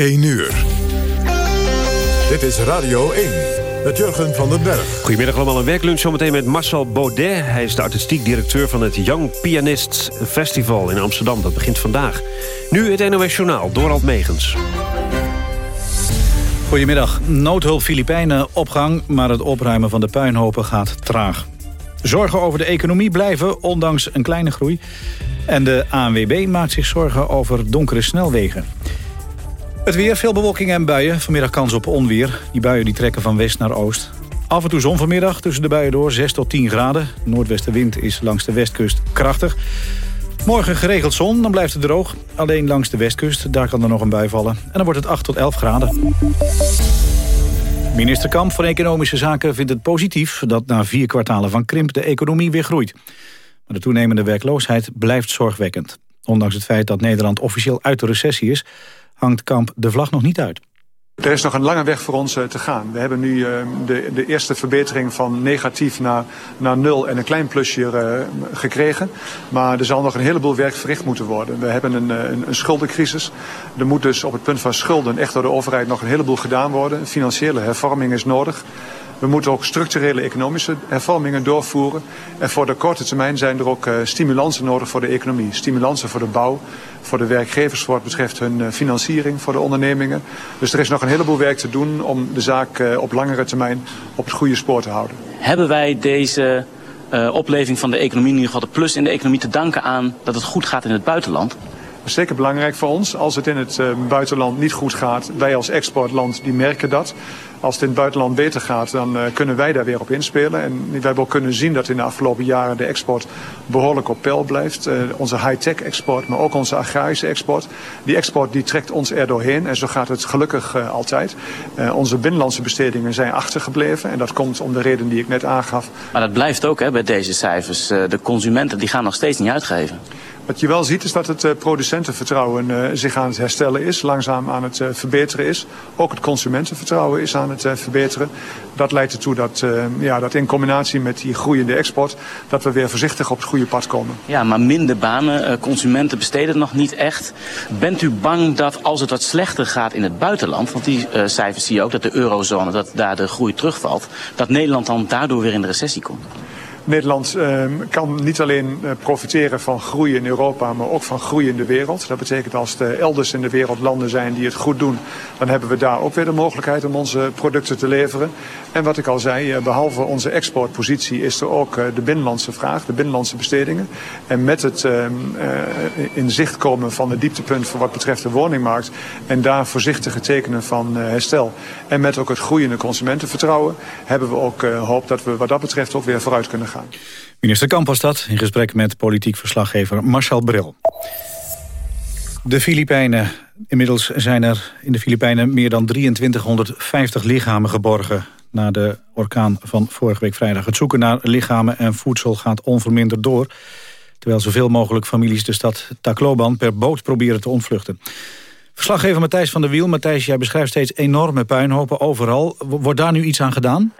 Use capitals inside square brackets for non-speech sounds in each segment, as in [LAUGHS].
1 uur. Dit is Radio 1 met Jurgen van den Berg. Goedemiddag allemaal, een werklunch zometeen met Marcel Baudet. Hij is de artistiek directeur van het Young Pianists Festival in Amsterdam. Dat begint vandaag. Nu het NOS Journaal, Dorald Megens. Goedemiddag. Noodhulp Filipijnen opgang, maar het opruimen van de puinhopen gaat traag. Zorgen over de economie blijven, ondanks een kleine groei. En de ANWB maakt zich zorgen over donkere snelwegen. Het weer, veel bewolking en buien. Vanmiddag kans op onweer. Die buien die trekken van west naar oost. Af en toe zon vanmiddag, tussen de buien door 6 tot 10 graden. Noordwestenwind is langs de westkust krachtig. Morgen geregeld zon, dan blijft het droog. Alleen langs de westkust, daar kan er nog een bui vallen. En dan wordt het 8 tot 11 graden. Minister Kamp van Economische Zaken vindt het positief... dat na vier kwartalen van krimp de economie weer groeit. Maar de toenemende werkloosheid blijft zorgwekkend. Ondanks het feit dat Nederland officieel uit de recessie is... hangt Kamp de vlag nog niet uit. Er is nog een lange weg voor ons uh, te gaan. We hebben nu uh, de, de, eerste verbetering van negatief naar, naar nul en een klein plusje uh, gekregen. Maar er zal nog een heleboel werk verricht moeten worden. We hebben een, een, een, schuldencrisis. Er moet dus op het punt van schulden echt door de overheid nog een heleboel gedaan worden. Financiële hervorming is nodig. We moeten ook structurele economische hervormingen doorvoeren. En voor de korte termijn zijn er ook uh, stimulansen nodig voor de economie. Stimulansen voor de bouw, voor de werkgevers voor wat betreft hun uh, financiering voor de ondernemingen. Dus er is nog een heleboel werk te doen om de zaak uh, op langere termijn op het goede spoor te houden. Hebben wij deze opleving van de economie, in ieder geval de plus in de economie, te danken aan dat het goed gaat in het buitenland? Dat is zeker belangrijk voor ons. Als het in het uh, buitenland niet goed gaat, wij als exportland die merken dat. Als het in het buitenland beter gaat, dan uh, kunnen wij daar weer op inspelen. En we hebben ook kunnen zien dat in de afgelopen jaren de export behoorlijk op peil blijft. Uh, onze high-tech export, maar ook onze agrarische export. Die export die trekt ons er doorheen en zo gaat het gelukkig uh, altijd. onze binnenlandse bestedingen zijn achtergebleven en dat komt om de reden die ik net aangaf. Maar dat blijft ook hè, bij deze cijfers. de consumenten die gaan nog steeds niet uitgeven. Wat je wel ziet is dat het uh, producentenvertrouwen uh, zich aan het herstellen is, langzaam aan het uh, verbeteren is. Ook het consumentenvertrouwen is aan het verbeteren. Dat leidt ertoe dat, ja, dat in combinatie met die groeiende export, dat we weer voorzichtig op het goede pad komen. Ja, maar minder banen, consumenten besteden het nog niet echt. Bent u bang dat als het wat slechter gaat in het buitenland, want die cijfers zie je ook, dat de eurozone, dat daar de groei terugvalt, dat Nederland dan daardoor weer in de recessie komt? Nederland uh, kan niet alleen uh, profiteren van groei in Europa, maar ook van groei in de wereld. Dat betekent als er elders in de wereld landen zijn die het goed doen, dan hebben we daar ook weer de mogelijkheid om onze producten te leveren. En wat ik al zei, uh, behalve onze exportpositie is er ook de binnenlandse vraag, de binnenlandse bestedingen. En met het ehm, in zicht komen van het dieptepunt voor wat betreft de woningmarkt en daar voorzichtige tekenen van herstel. En met ook het groeiende consumentenvertrouwen hebben we ook hoop dat we wat dat betreft ook weer vooruit kunnen gaan. Minister Kamp was dat, in gesprek met politiek verslaggever Marcel Bril. De Filipijnen. Inmiddels zijn er in de Filipijnen meer dan 2350 lichamen geborgen... na de orkaan van vorige week vrijdag. Het zoeken naar lichamen en voedsel gaat onverminderd door... terwijl zoveel mogelijk families de stad Tacloban per boot proberen te ontvluchten. Verslaggever Matthijs van der Wiel. Matthijs, jij beschrijft steeds enorme puinhopen overal. Wordt daar nu iets aan gedaan?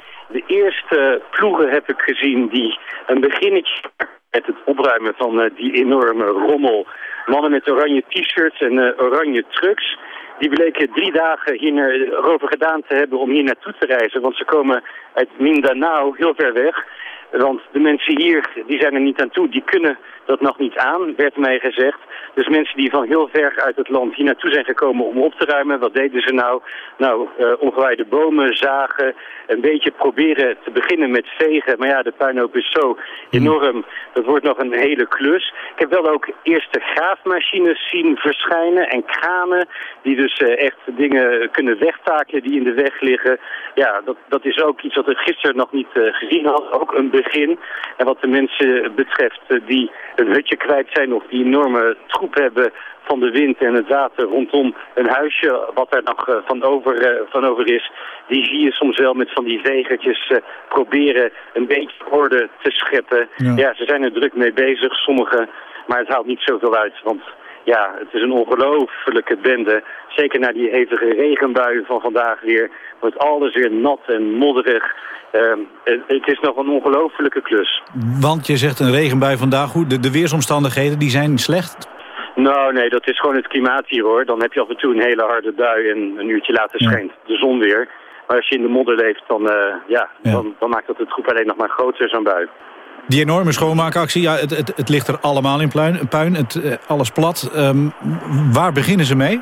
Eerste ploegen heb ik gezien die een beginnetje met het opruimen van uh, die enorme rommel. Mannen met oranje t-shirts en uh, oranje trucks. Die bleken drie dagen hierover gedaan te hebben om hier naartoe te reizen. Want ze komen uit Mindanao, heel ver weg. Want de mensen hier, die zijn er niet aan toe. Die kunnen dat nog niet aan, werd mij gezegd. Dus mensen die van heel ver uit het land hier naartoe zijn gekomen om op te ruimen, wat deden ze nou? Nou, uh, bomen zagen, een beetje proberen te beginnen met vegen. Maar ja, de puinhoop is zo enorm, dat wordt nog een hele klus. Ik heb wel ook eerste graafmachines zien verschijnen en kranen die dus uh, echt dingen kunnen wegtakelen die in de weg liggen. Ja, dat, dat is ook iets wat ik gisteren nog niet uh, gezien had, ook een begin. En wat de mensen betreft die een hutje kwijt zijn of die enorme troep hebben van de wind en het water rondom een huisje wat er nog van, over, van over is. Die zie je soms wel met van die vegertjes uh, proberen een beetje orde te scheppen. Ja. ja. ze zijn er druk mee bezig, sommigen, maar het haalt niet zoveel uit. Want ja, het is een ongelofelijke bende. Zeker na die hevige regenbuien van vandaag weer wordt alles weer nat en modderig. Uh, het is nog een ongelofelijke klus. Want je zegt een regenbui vandaag. Hoe, de, de weersomstandigheden die zijn slecht? Nou, nee, dat is gewoon het klimaat hier hoor. Dan heb je af en toe een hele harde bui en een uurtje later schijnt de zon weer. Maar als je in de modder leeft, dan, uh, ja, ja. Dan, dan, maakt dat het groep alleen nog maar groter, zo'n bui. Die enorme schoonmaakactie, ja, het, het, het ligt er allemaal in puin, puin het, uh, alles plat. Um, waar beginnen ze mee?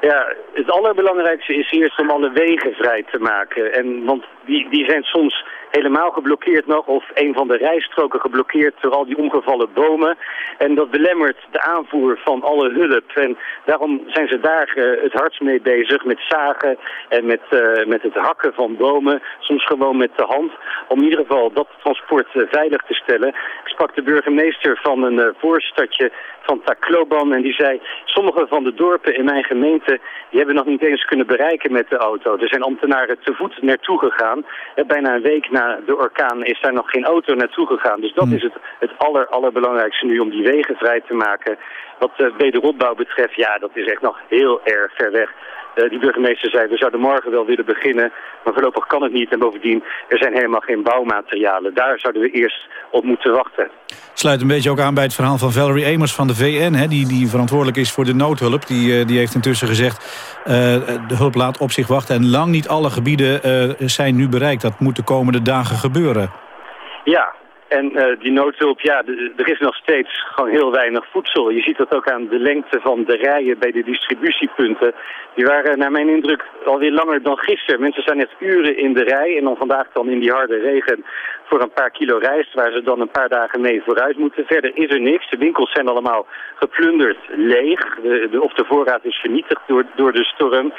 Ja, het allerbelangrijkste is eerst om alle wegen vrij te maken. En, want die, die zijn soms helemaal geblokkeerd nog of een van de rijstroken geblokkeerd door al die omgevallen bomen. En dat belemmert de aanvoer van alle hulp. En daarom zijn ze daar uh, het hardst mee bezig met zagen en met, uh, met het hakken van bomen. Soms gewoon met de hand. Om in ieder geval dat transport uh, veilig te stellen. Ik sprak de burgemeester van een voorstadje van Tacloban en die zei... sommige van de dorpen in mijn gemeente... die hebben nog niet eens kunnen bereiken met de auto. Er zijn ambtenaren te voet naartoe gegaan. bijna een week na de orkaan is daar nog geen auto naartoe gegaan. Dus dat hmm. is het, het aller, allerbelangrijkste nu om die wegen vrij te maken. Wat de wederopbouw betreft, ja, dat is echt nog heel erg ver weg. Uh, die burgemeester zei, we zouden morgen wel willen beginnen, maar voorlopig kan het niet. En bovendien, er zijn helemaal geen bouwmaterialen. Daar zouden we eerst op moeten wachten. Sluit een beetje ook aan bij het verhaal van Valerie Amers van de VN... Hè, die, die verantwoordelijk is voor de noodhulp. Die, uh, die heeft intussen gezegd, uh, de hulp laat op zich wachten... en lang niet alle gebieden zijn nu bereikt. Dat moet de komende dagen gebeuren. Ja, en uh, die noodhulp, ja, er is nog steeds gewoon heel weinig voedsel. Je ziet dat ook aan de lengte van de rijen bij de distributiepunten. Die waren naar mijn indruk alweer langer dan gisteren. Mensen zijn net uren in de rij en dan vandaag dan in die harde regen voor een paar kilo rijst... waar ze dan een paar dagen mee vooruit moeten. Verder is er niks. De winkels zijn allemaal geplunderd leeg. De, de, of de voorraad is vernietigd door, door de storm.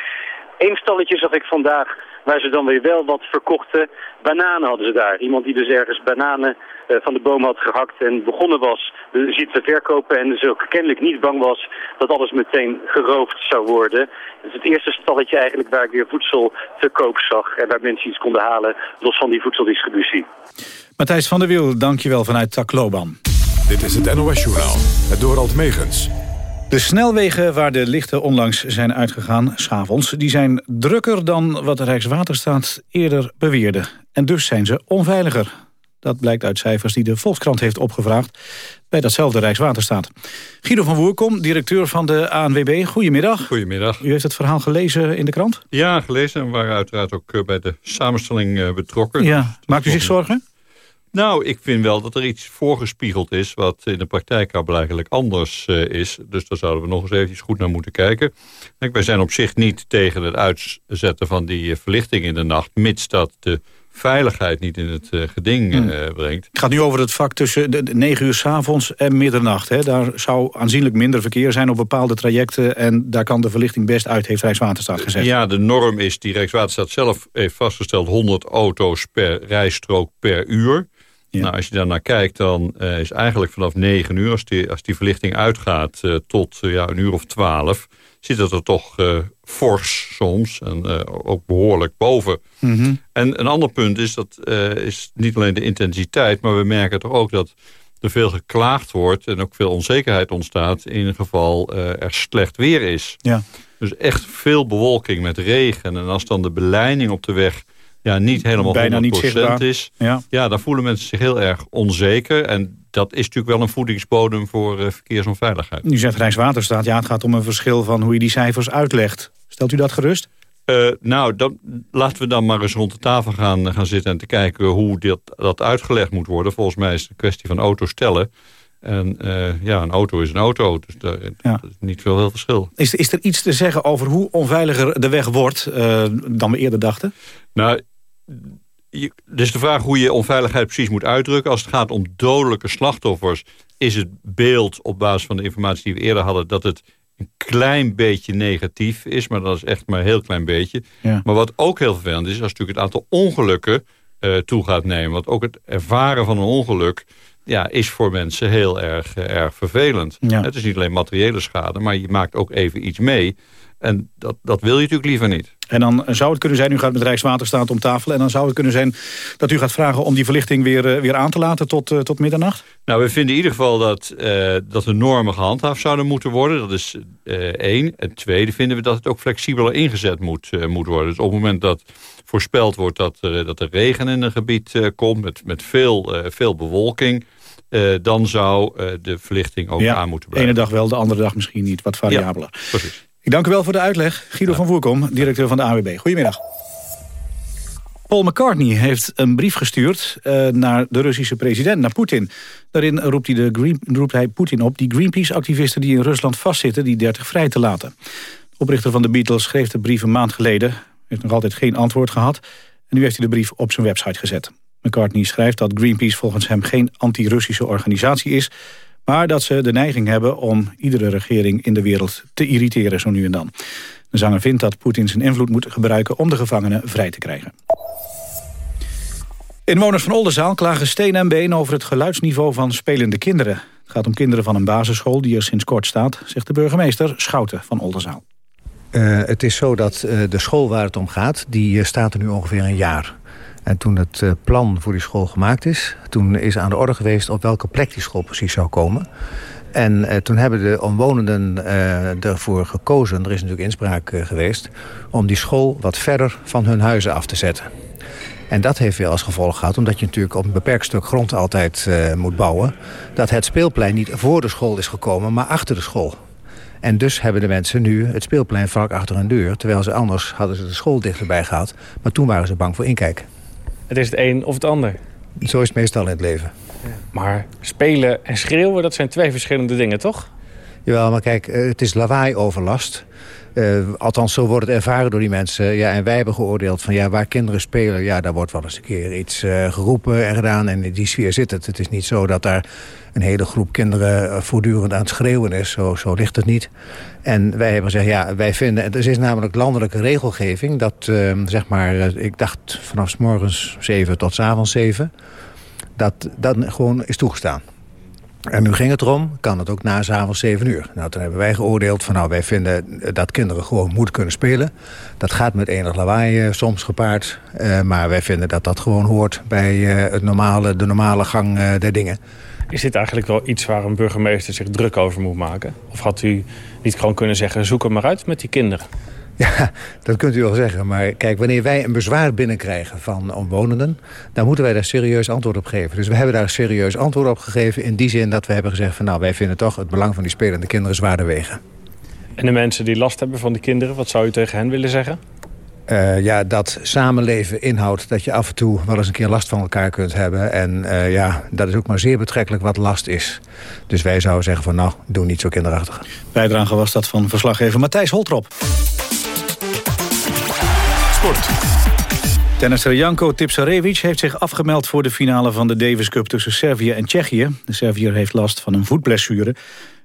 Eén stalletje zag ik vandaag waar ze dan weer wel wat verkochten. Bananen hadden ze daar. Iemand die dus ergens bananen uh, van de boom had gehakt en begonnen was dus iets te verkopen. En dus ook kennelijk niet bang was dat alles meteen geroofd zou worden. Dat is het eerste stalletje eigenlijk waar ik weer voedsel te koop zag. En waar mensen iets konden halen los van die voedseldistributie. Matthijs van der Wiel, dankjewel vanuit Takloban. Dit is het NOS Journaal, het Dorald Megens. De snelwegen waar de lichten onlangs zijn uitgegaan, s'avonds... die zijn drukker dan wat de Rijkswaterstaat eerder beweerde. En dus zijn ze onveiliger. Dat blijkt uit cijfers die de Volkskrant heeft opgevraagd... bij datzelfde Rijkswaterstaat. Guido van Woerkom, directeur van de ANWB. Goedemiddag. Goedemiddag. U heeft het verhaal gelezen in de krant? Ja, gelezen en waren uiteraard ook eh, bij de samenstelling eh, betrokken. Ja. Maakt u zich zorgen? Nou, ik vind wel dat er iets voorgespiegeld is... wat in de praktijk al eigenlijk anders uh, is. Dus daar zouden we nog eens even goed naar moeten kijken. Kijk, wij zijn op zich niet tegen het uitzetten van die uh, verlichting in de nacht... mits dat de veiligheid niet in het uh, geding hmm. brengt. Het gaat nu over het vak tussen de 9 uur s avonds en middernacht. Hè? Daar zou aanzienlijk minder verkeer zijn op bepaalde trajecten... en daar kan de verlichting best uit, heeft Rijkswaterstaat gezegd. Ja, de norm is die Rijkswaterstaat zelf heeft vastgesteld... 100 auto's per rijstrook per uur. Nou, als je daar naar kijkt, dan uh, is eigenlijk vanaf 9 uur... als die, als die verlichting uitgaat uh, tot uh, ja, een uur of 12... zit het er toch fors soms en ook behoorlijk boven. Mm -hmm. En een ander punt is, dat is niet alleen de intensiteit... maar we merken toch ook dat er veel geklaagd wordt... en ook veel onzekerheid ontstaat in het geval er slecht weer is. Ja. Dus echt veel bewolking met regen. En als dan de beleiding op de weg ja, niet helemaal Bijna 100% niet is... Ja. ja, dan voelen mensen zich heel erg onzeker. En dat is natuurlijk wel een voedingsbodem voor uh, verkeersonveiligheid. Nu zegt Rijkswaterstaat, ja, het gaat om een verschil van hoe je die cijfers uitlegt. Stelt u dat gerust? Uh, nou, dan, laten we dan maar eens rond de tafel gaan, gaan zitten... en te kijken hoe dit, dat uitgelegd moet worden. Volgens mij is het een kwestie van auto stellen... En uh, ja, een auto is een auto, dus daar ja. is niet veel heel verschil. Is, is er iets te zeggen over hoe onveiliger de weg wordt uh, dan we eerder dachten? Nou, je, dus de vraag hoe je onveiligheid precies moet uitdrukken. Als het gaat om dodelijke slachtoffers... is het beeld op basis van de informatie die we eerder hadden... dat het een klein beetje negatief is. Maar dat is echt maar een heel klein beetje. Ja. Maar wat ook heel vervelend is... als natuurlijk het aantal ongelukken uh, toe gaat nemen. Want ook het ervaren van een ongeluk... Ja, is voor mensen heel erg, uh, erg vervelend. Ja. Het is niet alleen materiële schade... maar je maakt ook even iets mee... En dat, dat wil je natuurlijk liever niet. En dan zou het kunnen zijn, u gaat met Rijkswaterstaat om tafel... en dan zou het kunnen zijn dat u gaat vragen om die verlichting weer, uh, weer aan te laten tot, uh, tot middernacht? Nou, we vinden in ieder geval dat, uh, dat de normen gehandhaafd zouden moeten worden. Dat is één. En tweede vinden we dat het ook flexibeler ingezet moet, moet worden. Dus op het moment dat voorspeld wordt dat er, dat er regen in een gebied komt... met, met veel, veel bewolking dan zou de verlichting ook aan moeten blijven. ene dag wel, de andere dag misschien niet. Wat variabeler. Ja, precies. Ik dank u wel voor de uitleg. Guido van Voerkom, directeur van de AWB. Goedemiddag. Paul McCartney heeft een brief gestuurd uh, naar de Russische president, naar Poetin. Daarin roept hij, de roept hij Poetin op die Greenpeace-activisten die in Rusland vastzitten, die 30 vrij te laten. De oprichter van de Beatles schreef de brief een maand geleden. heeft nog altijd geen antwoord gehad. En nu heeft hij de brief op zijn website gezet. McCartney schrijft dat Greenpeace volgens hem geen anti-Russische organisatie is... maar dat ze de neiging hebben om iedere regering in de wereld te irriteren zo nu en dan. De zanger vindt dat Poetin zijn invloed moet gebruiken om de gevangenen vrij te krijgen. Inwoners van Oldenzaal klagen steen en been over het geluidsniveau van spelende kinderen. Het gaat om kinderen van een basisschool die er sinds kort staat, zegt de burgemeester Schouten van Oldenzaal. Uh, het is zo dat uh, de school waar het om gaat, die uh, staat er nu ongeveer een jaar. En toen het plan voor die school gemaakt is... toen is aan de orde geweest op welke plek die school precies zou komen. En toen hebben de omwonenden ervoor gekozen... er is natuurlijk inspraak geweest... om die school wat verder van hun huizen af te zetten. En dat heeft weer als gevolg gehad, omdat je natuurlijk op een beperkt stuk grond altijd uh, moet bouwen... dat het speelplein niet voor de school is gekomen, maar achter de school. En dus hebben de mensen nu het speelplein vlak achter hun deur... terwijl ze anders hadden ze de school dichterbij gehad. Maar toen waren ze bang voor inkijken. Het is het een of het ander. Zo is het meestal in het leven. Maar spelen en schreeuwen, dat zijn twee verschillende dingen, toch? Jawel, maar kijk, eh, het is lawaai-overlast. Uh, althans, zo wordt het ervaren door die mensen. Ja, en wij hebben geoordeeld van ja, waar kinderen spelen... ja, daar wordt wel eens een keer iets uh, geroepen en gedaan. En in die sfeer zit het. Het is niet zo dat daar een hele groep kinderen voortdurend aan het schreeuwen is. Zo, zo ligt het niet. En wij hebben gezegd, ja, wij vinden... Het is namelijk landelijke regelgeving dat, uh, zeg maar... ik dacht vanaf s morgens 7 tot avonds 7... dat dat gewoon is toegestaan. En nu ging het erom, kan het ook na s'avonds 7 uur. Nou, toen hebben wij geoordeeld van nou, wij vinden dat kinderen gewoon moeten kunnen spelen. Dat gaat met enig lawaai uh, soms gepaard. Uh, maar wij vinden dat dat gewoon hoort bij uh, het normale, de normale gang der dingen. Is dit eigenlijk wel iets waar een burgemeester zich druk over moet maken? Of had u niet gewoon kunnen zeggen, zoek hem maar uit met die kinderen? Ja, dat kunt u wel zeggen. Maar kijk, wanneer wij een bezwaar binnenkrijgen van omwonenden... dan moeten wij daar serieus antwoord op geven. Dus we hebben daar serieus antwoord op gegeven... in die zin dat we hebben gezegd van... nou, wij vinden toch het belang van die spelende kinderen zwaarder wegen. En de mensen die last hebben van die kinderen... wat zou u tegen hen willen zeggen? Uh, ja, dat samenleven inhoudt dat je af en toe wel eens een keer last van elkaar kunt hebben. En uh, ja, dat is ook maar zeer betrekkelijk wat last is. Dus wij zouden zeggen van nou, doe niet zo kinderachtig. Bijdrage was dat van verslaggever Matthijs Holtrop. Sport. Tennisser Janko Tipsarevic heeft zich afgemeld voor de finale van de Davis Cup tussen Servië en Tsjechië. De Serviër heeft last van een voetblessure.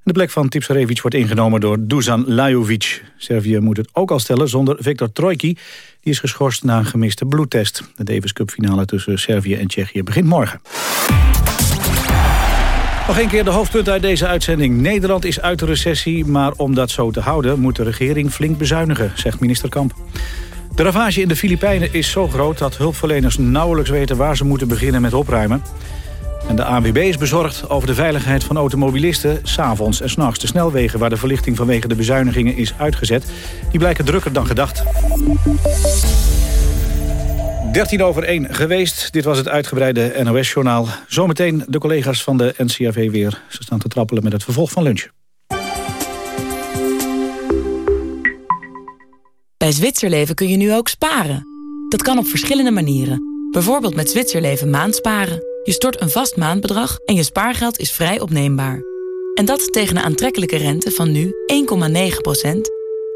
De plek van Tipsarevic wordt ingenomen door Dusan Lajovic. Servië moet het ook al stellen zonder Viktor Trojki. Die is geschorst na een gemiste bloedtest. De Davis Cup finale tussen Servië en Tsjechië begint morgen. Nog een keer de hoofdpunt uit deze uitzending. Nederland is uit de recessie, maar om dat zo te houden... moet de regering flink bezuinigen, zegt minister Kamp. De ravage in de Filipijnen is zo groot dat hulpverleners nauwelijks weten waar ze moeten beginnen met opruimen. En de ANWB is bezorgd over de veiligheid van automobilisten... s'avonds en s'nachts de snelwegen waar de verlichting vanwege de bezuinigingen is uitgezet. Die blijken drukker dan gedacht. 13 over 1 geweest. Dit was het uitgebreide NOS-journaal. Zometeen de collega's van de NCRV weer. Ze staan te trappelen met het vervolg van lunch. Bij Zwitserleven kun je nu ook sparen. Dat kan op verschillende manieren. Bijvoorbeeld met Zwitserleven maandsparen. Je stort een vast maandbedrag en je spaargeld is vrij opneembaar. En dat tegen een aantrekkelijke rente van nu 1,9%.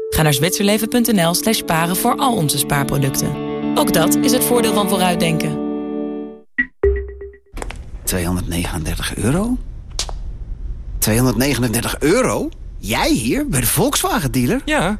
Ga naar zwitserleven.nl slash sparen voor al onze spaarproducten. Ook dat is het voordeel van vooruitdenken. 239 euro? 239 euro? Jij hier, bij de Volkswagen-dealer? Ja.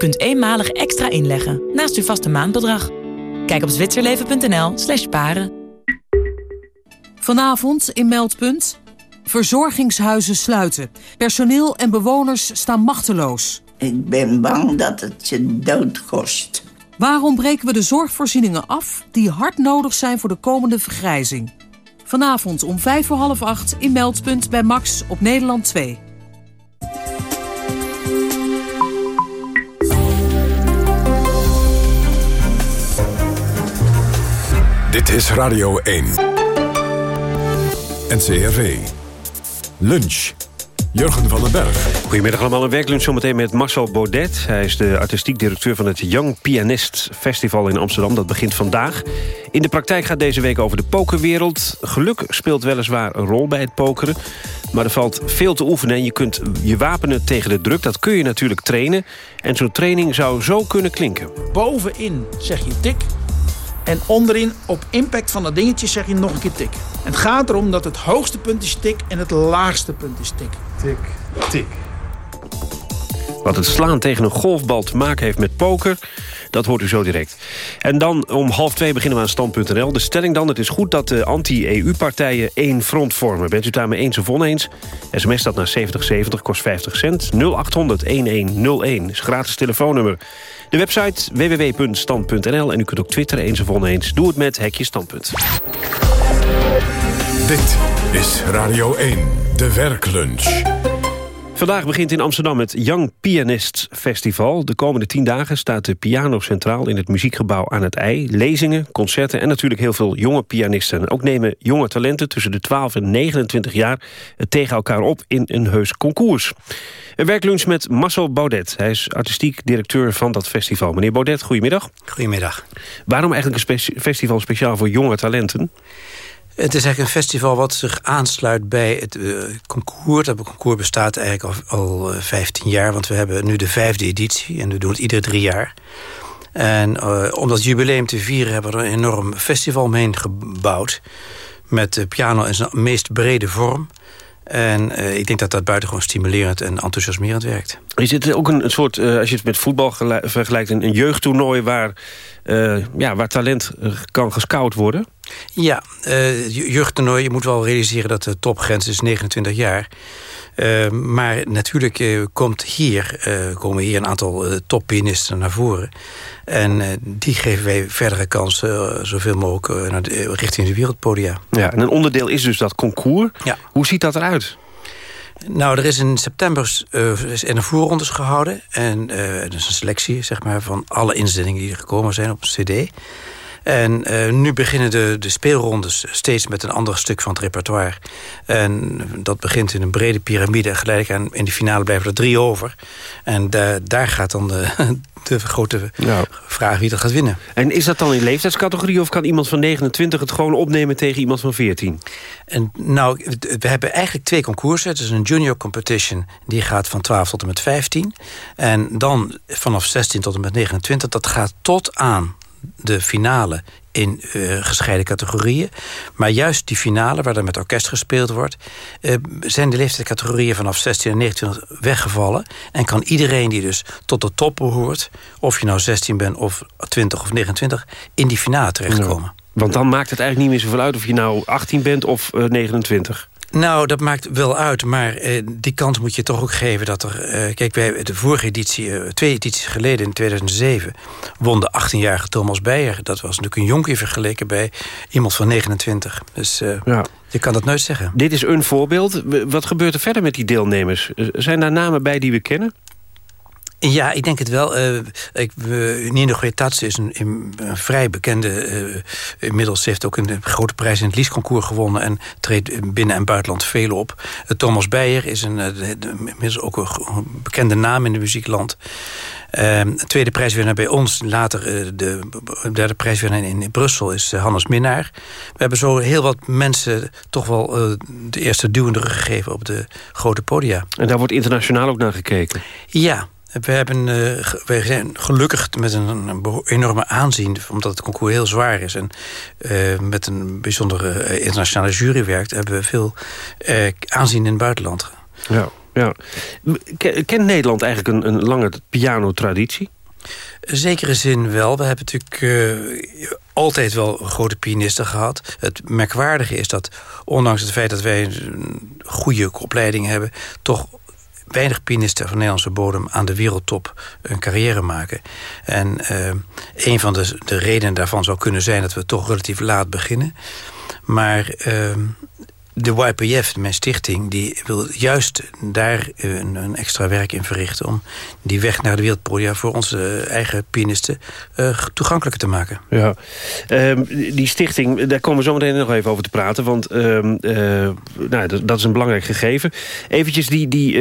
Kunt eenmalig extra inleggen naast uw vaste maandbedrag. Kijk op zwitserleven.nl slash paren. Vanavond in Meldpunt... Verzorgingshuizen sluiten. Personeel en bewoners staan machteloos. Ik ben bang dat het je dood kost. Waarom breken we de zorgvoorzieningen af die hard nodig zijn voor de komende vergrijzing? Vanavond om vijf voor half acht in Meldpunt bij Max op Nederland 2. Dit is Radio 1. NCRV. Lunch. Jurgen van den Berg. Goedemiddag allemaal, een werklunch zometeen met Marcel Baudet. Hij is de artistiek directeur van het Young Pianist Festival in Amsterdam. Dat begint vandaag. In de praktijk gaat deze week over de pokerwereld. Geluk speelt weliswaar een rol bij het pokeren. Maar er valt veel te oefenen en je kunt je wapenen tegen de druk. Dat kun je natuurlijk trainen. En zo'n training zou zo kunnen klinken. Bovenin zeg je tik. En onderin, op impact van dat dingetje, zeg je nog een keer tik. Het gaat erom dat het hoogste punt is tik en het laagste punt is tik. Tik, tik. Wat het slaan tegen een golfbal te maken heeft met poker... dat hoort u zo direct. En dan om half twee beginnen we aan Stand.nl. De stelling dan, het is goed dat de anti-EU-partijen één front vormen. Bent u daarmee eens of oneens? SMS dat naar 7070, kost 50 cent. 0800-1101 is gratis telefoonnummer. De website www.stand.nl en u kunt ook twitteren eens of oneens. Doe het met Hekje Standpunt. Dit is Radio 1, de werklunch. Vandaag begint in Amsterdam het Young Pianists Festival. De komende tien dagen staat de piano centraal in het muziekgebouw aan het IJ. Lezingen, concerten en natuurlijk heel veel jonge pianisten. Ook nemen jonge talenten tussen de 12 en 29 jaar... het tegen elkaar op in een heus concours. Een werklunch met Marcel Baudet. Hij is artistiek directeur van dat festival. Meneer Baudet, goedemiddag. Goedemiddag. Waarom eigenlijk een spe festival speciaal voor jonge talenten? Het is eigenlijk een festival wat zich aansluit bij het uh, concours. Dat concours bestaat eigenlijk al, al uh, 15 jaar... want we hebben nu de vijfde editie en we doen het iedere drie jaar. En uh, om dat jubileum te vieren hebben we er een enorm festival omheen gebouwd... met de piano in zijn meest brede vorm... En ik denk dat dat buitengewoon stimulerend en enthousiasmerend werkt. Is het ook een, soort, als je het met voetbal vergelijkt... een, een jeugdtoernooi waar, ja, waar talent kan gescout worden? Ja, jeugdtoernooi, je moet wel realiseren dat de topgrens is 29 jaar uh, maar natuurlijk uh, komt hier, uh, komen hier een aantal toppianisten naar voren. En die geven wij verdere kansen, zoveel mogelijk, naar de, richting de wereldpodia. Ja, en een onderdeel is dus dat concours. Ja. Hoe ziet dat eruit? Nou, er is in september uh, een voorrondes gehouden. En uh, dus een selectie zeg maar, van alle inzendingen die er gekomen zijn op een cd. En uh, nu beginnen de, de speelrondes steeds met een ander stuk van het repertoire. En dat begint in een brede piramide. En geleidelijk aan in de finale blijven er drie over. En daar gaat dan de, [LAUGHS] de grote vraag wie dat gaat winnen. En is dat dan in leeftijdscategorie of kan iemand van 29 het gewoon opnemen tegen iemand van 14? En nou, we hebben eigenlijk twee concoursen. Het is een junior competition, die gaat van 12 tot en met 15. En dan vanaf 16 tot en met 29, dat gaat tot aan de finale in uh, gescheiden categorieën. Maar juist die finale, waar er met orkest gespeeld wordt... Uh, zijn de leeftijdscategorieën vanaf 16 en 29 weggevallen. En kan iedereen die dus tot de top behoort... of je nou 16 bent of 20 of 29... in die finale terechtkomen. Want dan maakt het eigenlijk niet meer zoveel uit... of je nou 18 bent of uh, 29. Nou, dat maakt wel uit, maar eh, die kans moet je toch ook geven dat er... Eh, kijk, wij, de vorige editie, eh, twee edities geleden, in 2007... won de 18-jarige Thomas Beijer. Dat was natuurlijk een jonkie vergeleken bij iemand van 29. Dus ja. je kan dat nooit zeggen. Dit is een voorbeeld. Wat gebeurt er verder met die deelnemers? Zijn daar namen bij die we kennen? Ja, ik denk het wel. Uh, ik, uh, Nino Goetatse is een, een, vrij bekende... Uh, inmiddels heeft ook een grote prijs in het Liesconcours gewonnen... en treedt binnen- en buitenland veel op. Thomas Beijer is een, inmiddels ook een bekende naam in de muziekland. tweede prijswinnaar bij ons, later de derde prijswinnaar in, in Brussel... is Hannes Minnaar. We hebben zo heel wat mensen toch wel de eerste duwende gegeven... op de grote podia. En daar wordt internationaal ook naar gekeken? Ja, we, hebben, uh, we zijn gelukkig met een, enorme aanzien... omdat het concours heel zwaar is... en uh, met een bijzondere uh, internationale jury werkt... hebben we veel aanzien in het buitenland. Ja, ja. Kent Nederland eigenlijk een, een lange pianotraditie? zekere zin wel. We hebben natuurlijk uh, altijd wel grote pianisten gehad. Het merkwaardige is dat, ondanks het feit dat wij een goede opleiding hebben... toch weinig pianisten van Nederlandse bodem aan de wereldtop een carrière maken. En uh, een van de, de redenen daarvan zou kunnen zijn dat we toch relatief laat beginnen. Maar uh, de YPF, mijn stichting, die wil juist daar een, een, extra werk in verrichten... om die weg naar de wereldpodia voor onze eigen pianisten uh, toegankelijker te maken. Ja, um, die stichting, daar komen we zo meteen nog even over te praten... want um, uh, nou, dat, is een belangrijk gegeven. Eventjes die, die,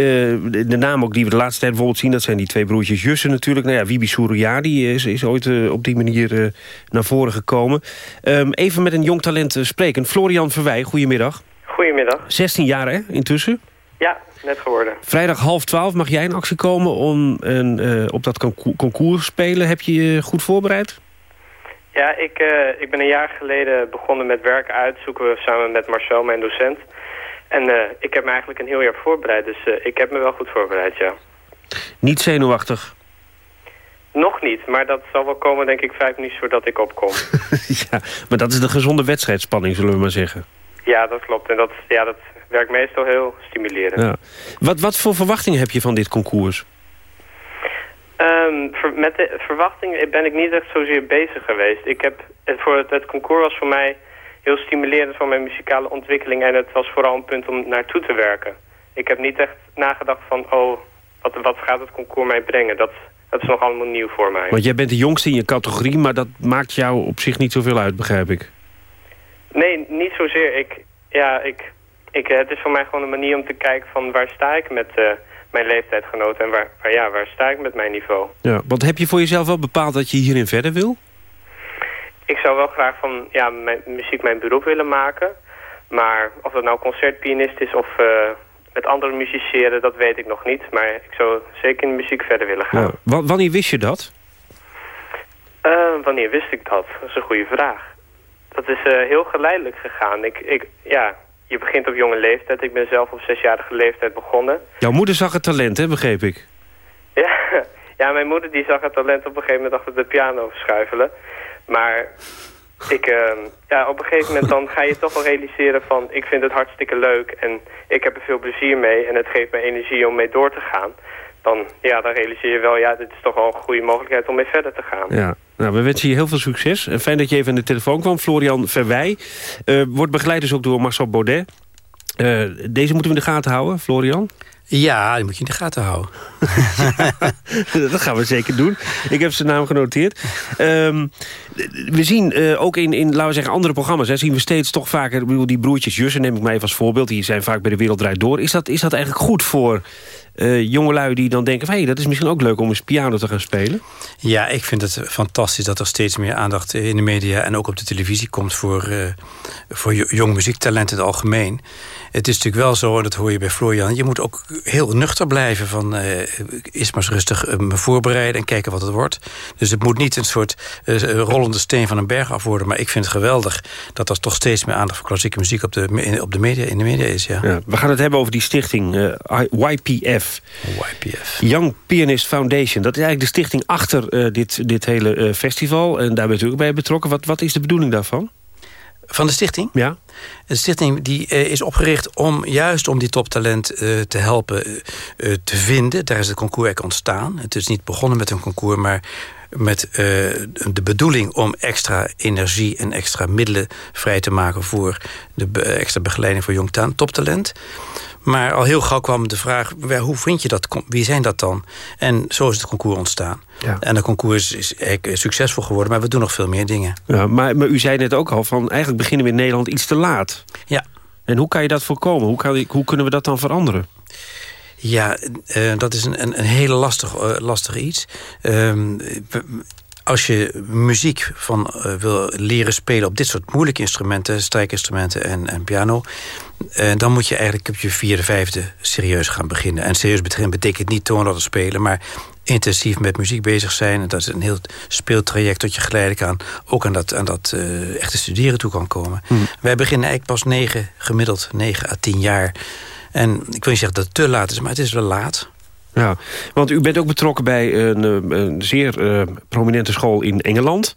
de naam ook die we de laatste tijd bijvoorbeeld zien... dat zijn die twee broertjes Jussen natuurlijk. Nou ja, Wibi die is, is ooit op die manier naar voren gekomen. Um, even met een jong talent spreken. Florian Verwij, goedemiddag. Goedemiddag. 16 jaar hè, intussen? Ja, net geworden. Vrijdag half twaalf mag jij in actie komen om een, uh, op dat concours spelen. Heb je je goed voorbereid? Ja, ik, uh, ik ben een jaar geleden begonnen met werken uitzoeken samen met Marcel, mijn docent. En uh, ik heb me eigenlijk een heel jaar voorbereid, dus ik heb me wel goed voorbereid, ja. Niet zenuwachtig? Nog niet, maar dat zal wel komen denk ik vijf minuten voordat ik opkom. [LAUGHS] ja, maar dat is de gezonde wedstrijdspanning, zullen we maar zeggen. Ja, dat klopt. En dat, ja, dat werkt meestal heel stimulerend. Ja. Wat, wat voor verwachtingen heb je van dit concours? Um, met de verwachtingen ben ik niet echt zozeer bezig geweest. Ik heb, het, voor het, het, concours was voor mij heel stimulerend voor mijn muzikale ontwikkeling. En het was vooral een punt om naartoe te werken. Ik heb niet echt nagedacht van, oh, wat, wat gaat het concours mij brengen? Dat, dat is nog allemaal nieuw voor mij. Want jij bent de jongste in je categorie, maar dat maakt jou op zich niet zoveel uit, begrijp ik. Nee, niet zozeer. Ik, ja, ik, ik, het is voor mij gewoon een manier om te kijken van waar sta ik met uh, mijn leeftijdgenoten en waar, waar, ja, waar sta ik met mijn niveau. Ja, want heb je voor jezelf wel bepaald dat je hierin verder wil? Ik zou wel graag van ja, mijn, muziek mijn beroep willen maken. Maar of dat nou concertpianist is of uh, met andere musiceren, dat weet ik nog niet. Maar ik zou zeker in de muziek verder willen gaan. Ja. Wanneer wist je dat? Uh, wanneer wist ik dat? Dat is een goede vraag. Dat is uh, heel geleidelijk gegaan. Ik, ik, ja, je begint op jonge leeftijd. Ik ben zelf op zesjarige leeftijd begonnen. Jouw moeder zag het talent, hè, begreep ik? Ja, [LAUGHS] ja mijn moeder die zag het talent op een gegeven moment achter de piano verschuivelen. Maar ik, uh, ja, op een gegeven moment dan ga je toch wel realiseren van... ik vind het hartstikke leuk en ik heb er veel plezier mee... en het geeft me energie om mee door te gaan. Dan, ja, dan realiseer je wel, ja, dit is toch wel een goede mogelijkheid om mee verder te gaan. Ja. Nou, we wensen je heel veel succes. En fijn dat je even aan de telefoon kwam. Florian Verwij uh, wordt begeleid dus ook door Marcel Baudet. Uh, deze moeten we in de gaten houden, Florian. Ja, die moet je in de gaten houden. [LAUGHS] dat gaan we zeker doen. Ik heb zijn naam genoteerd. Um, we zien uh, ook in, in, laten we zeggen, andere programma's... Hè, zien we steeds toch vaker, bedoel, die broertjes Jussen... neem ik mij even als voorbeeld, die zijn vaak bij de Wereld Draait Door. Is dat, is dat eigenlijk goed voor uh, jongelui die dan denken... Van, hey, dat is misschien ook leuk om eens piano te gaan spelen? Ja, ik vind het fantastisch dat er steeds meer aandacht in de media... en ook op de televisie komt voor, uh, voor jong muziektalent in het algemeen. Het is natuurlijk wel zo, en dat hoor je bij Florian... je moet ook heel nuchter blijven van... Uh, eerst maar eens rustig me voorbereiden en kijken wat het wordt. Dus het moet niet een soort rollende steen van een berg af worden. Maar ik vind het geweldig dat er toch steeds meer aandacht... voor klassieke muziek op de, op de media, in de media is. Ja. ja we gaan het hebben over die stichting YPF. YPF. Young Pianist Foundation. Dat is eigenlijk de stichting achter uh, dit, dit hele uh, festival. En daar bent u ook bij betrokken. Wat, wat is de bedoeling daarvan? Van de stichting? Ja. De stichting die, uh, is opgericht om juist om die toptalent uh, te helpen uh, te vinden. Daar is het concours eigenlijk ontstaan. Het is niet begonnen met een concours, maar met de bedoeling om extra energie en extra middelen vrij te maken voor de be extra begeleiding voor jong toptalent. Maar al heel gauw kwam de vraag, hoe vind je dat? Wie zijn dat dan? En zo is het concours ontstaan. Ja. En de concours is, is succesvol geworden, maar we doen nog veel meer dingen. Ja, maar, maar u zei net ook al, van eigenlijk beginnen we in Nederland iets te laat. Ja. En hoe kan je dat voorkomen? Hoe, kan, hoe kunnen we dat dan veranderen? Ja, uh, dat is een, een, een hele lastig, uh, lastig iets. Uh, als je muziek van, uh, wil leren spelen op dit soort moeilijke instrumenten... strijkinstrumenten en, en piano... Uh, dan moet je eigenlijk op je vierde, vijfde serieus gaan beginnen. En serieus beginnen betekent niet toonlaten spelen... maar intensief met muziek bezig zijn. En dat is een heel speeltraject dat je geleidelijk aan... ook aan dat, aan dat uh, echte studeren toe kan komen. Hmm. Wij beginnen eigenlijk pas negen, gemiddeld 9 à 10 jaar... En ik wil niet zeggen dat het te laat is, maar het is wel laat. Ja, want u bent ook betrokken bij een, eh, een zeer uh, prominente school in Engeland.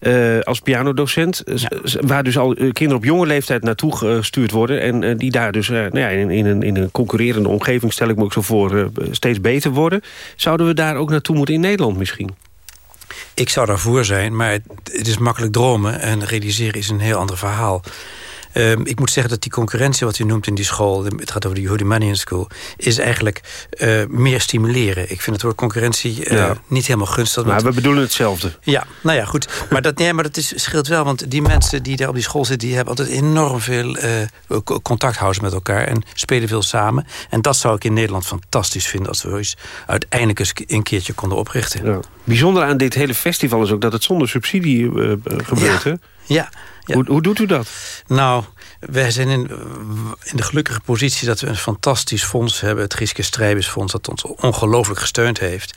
Uh, als pianodocent. Ja. Waar dus al kinderen op jonge leeftijd naartoe gestuurd worden. En die daar dus nou ja, in, in, een, in een concurrerende omgeving, stel ik me ook zo voor, steeds beter worden. Zouden we daar ook naartoe moeten in Nederland misschien? Ik zou daarvoor zijn, maar het, het is makkelijk dromen. En realiseren is een heel ander verhaal. Um, ik moet zeggen dat die concurrentie wat u noemt in die school... het gaat over de Yehudi School... is eigenlijk uh, meer stimuleren. Ik vind het woord concurrentie uh, ja. niet helemaal gunstig. Maar we bedoelen hetzelfde. Ja, nou ja, goed. maar dat, nee, maar dat is, scheelt wel, want die mensen die daar op die school zitten... die hebben altijd enorm veel uh, contact houden met elkaar... en spelen veel samen. En dat zou ik in Nederland fantastisch vinden... als we eens uiteindelijk eens een keertje konden oprichten. Ja. Bijzonder aan dit hele festival is ook dat het zonder subsidie gebeurt, ja. hè? Ja, ja. Hoe, hoe, doet u dat? Nou, wij zijn in, in de gelukkige positie dat we een fantastisch fonds hebben. Het Giske Strijbesfonds dat ons ongelooflijk gesteund heeft.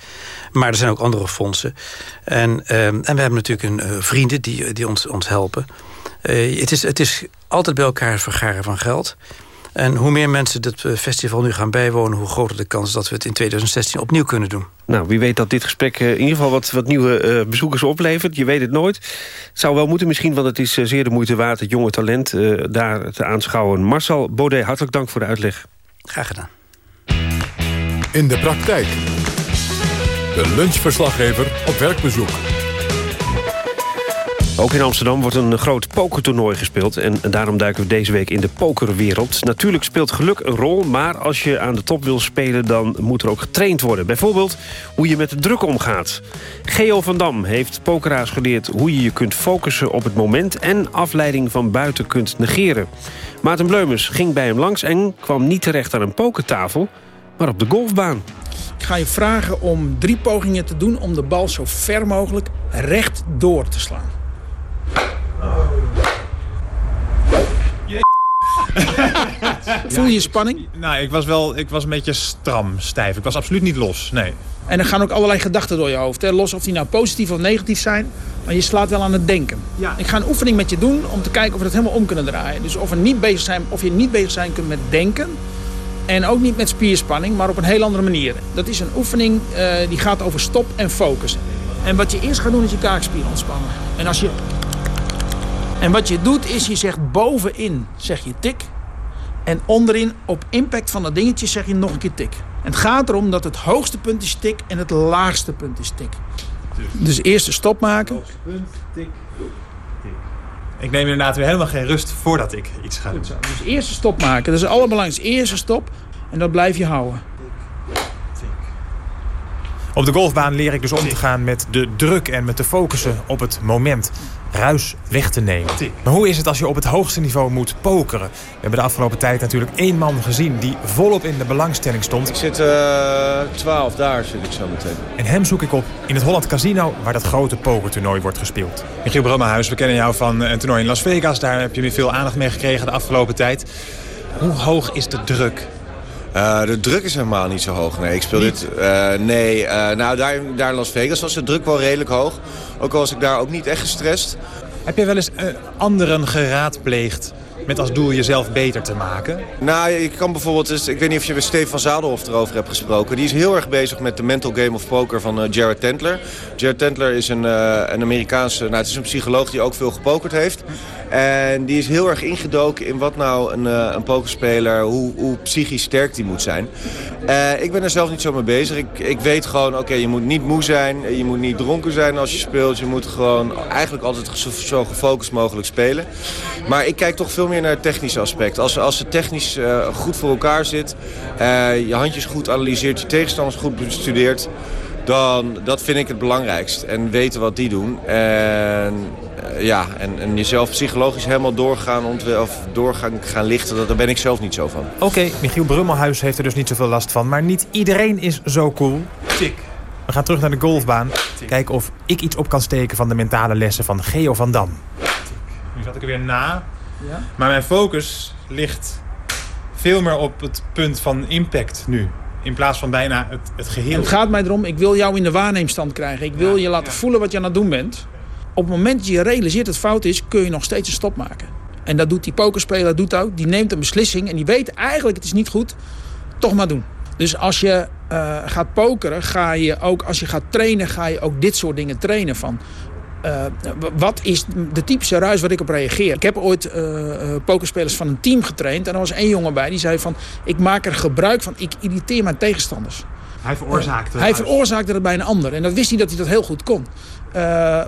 Maar er zijn ook andere fondsen. En, uh, en we hebben natuurlijk een, uh, vrienden die, die ons, ons helpen. Uh, het, is, het is altijd bij elkaar vergaren van geld. En hoe meer mensen dit eh, festival nu gaan bijwonen... hoe groter de kans dat we het in 2016 opnieuw kunnen doen. Nou, wie weet dat dit gesprek in ieder geval wat, wat nieuwe uh, bezoekers oplevert. Je weet het nooit. Het zou wel moeten misschien, want het is zeer de moeite waard... het jonge talent uh, daar te aanschouwen. Marcel Baudet, hartelijk dank voor de uitleg. Graag gedaan. In de praktijk. De lunchverslaggever op werkbezoek. Ook in Amsterdam wordt een groot pokertoernooi gespeeld... en daarom duiken we deze week in de pokerwereld. Natuurlijk speelt geluk een rol, maar als je aan de top wil spelen... dan moet er ook getraind worden. Bijvoorbeeld hoe je met de druk omgaat. Geo van Dam heeft pokeraars geleerd hoe je je kunt focussen op het moment... en afleiding van buiten kunt negeren. Maarten Bleumers ging bij hem langs en kwam niet terecht aan een pokertafel... maar op de golfbaan. Ik ga je vragen om drie pogingen te doen om de bal zo ver mogelijk recht door te slaan. Voel je spanning? Nou, ik was wel ik was een beetje stram, stijf. Ik was absoluut niet los, nee. En er gaan ook allerlei gedachten door je hoofd. Hè? Los of die nou positief of negatief zijn. Maar je slaat wel aan het denken. Ja. Ik ga een oefening met je doen om te kijken of we het helemaal om kunnen draaien. Dus of, we niet bezig zijn, of je niet bezig zijn kunt met denken. En ook niet met spierspanning, maar op een heel andere manier. Dat is een oefening uh, die gaat over stop en focus. En wat je eerst gaat doen is je kaakspieren ontspannen. En als je en wat je doet is, je zegt bovenin zeg je tik. En onderin op impact van dat dingetje zeg je nog een keer tik. En het gaat erom dat het hoogste punt is tik en het laagste punt is tik. Dus eerst een stop maken. Hoogste punt, tik, tik. Ik neem inderdaad weer helemaal geen rust voordat ik iets ga doen. Dus eerst stop maken. Dat is het allerbelangrijkste. Eerst stop en dat blijf je houden. Op de golfbaan leer ik dus om te gaan met de druk en met te focussen op het moment. Ruis weg te nemen. Maar hoe is het als je op het hoogste niveau moet pokeren? We hebben de afgelopen tijd natuurlijk één man gezien die volop in de belangstelling stond. Ik zit uh, 12, daar zit ik zo meteen. En hem zoek ik op in het Holland Casino waar dat grote pokertoernooi wordt gespeeld. Michiel Brummerhuis, we kennen jou van een toernooi in Las Vegas. Daar heb je veel aandacht mee gekregen de afgelopen tijd. Hoe hoog is de druk uh, de druk is helemaal niet zo hoog. Nee, ik speel dit. Uh, nee, uh, nou daar, daar in Las Vegas was de druk wel redelijk hoog. Ook al was ik daar ook niet echt gestrest. Heb jij wel eens anderen geraadpleegd met als doel jezelf beter te maken? Nou, ik kan bijvoorbeeld, ik weet niet of je met Stefan Zadelhoff erover hebt gesproken. Die is heel erg bezig met de mental game of poker van uh, Jared Tentler. Jared Tentler is een, uh, een Amerikaanse, nou het is een psycholoog die ook veel gepokerd heeft. En die is heel erg ingedoken in wat nou een, uh, een pokerspeler, hoe, hoe psychisch sterk die moet zijn. ik ben er zelf niet zo mee bezig. Ik, ik weet gewoon, oké, je moet niet moe zijn, je moet niet dronken zijn als je speelt. Je moet gewoon eigenlijk altijd zo, zo gefocust mogelijk spelen. Maar ik kijk toch veel meer naar het technische aspect. Als, als het technisch uh, goed voor elkaar zit, uh, je handjes goed analyseert, je tegenstanders goed bestudeert... dan dat vind ik het belangrijkst. En weten wat die doen. En, uh, ja, en, en, jezelf psychologisch helemaal doorgaan, of doorgaan gaan lichten, dat, daar ben ik zelf niet zo van. Oké, okay, Michiel Brummelhuis heeft er dus niet zoveel last van. Maar niet iedereen is zo cool. Tik. We gaan terug naar de golfbaan. Kijken of ik iets op kan steken van de mentale lessen van Geo van Dam. Tik. Nu zat ik er weer na. Ja? Maar mijn focus ligt veel meer op het punt van impact nu. In plaats van bijna het, het geheel. het gaat mij erom, ik wil jou in de waarneemstand krijgen. Ik wil je laten voelen wat je aan het doen bent. Op het moment dat je realiseert dat het fout is, kun je nog steeds een stop maken. En dat doet die pokerspeler doet ook. Die neemt een beslissing en die weet eigenlijk het is niet goed. Toch maar doen. Dus als je eh, gaat pokeren, ga je ook, als je gaat trainen, ga je ook dit soort dingen trainen van. Uh, wat is de typische ruis waar ik op reageer? Ik heb ooit uh, pokerspelers van een team getraind. En er was één jongen bij die zei van... ik maak er gebruik van, ik irriteer mijn tegenstanders. Hij veroorzaakte Hij veroorzaakte het bij een ander. En dat wist hij dat hij dat heel goed kon.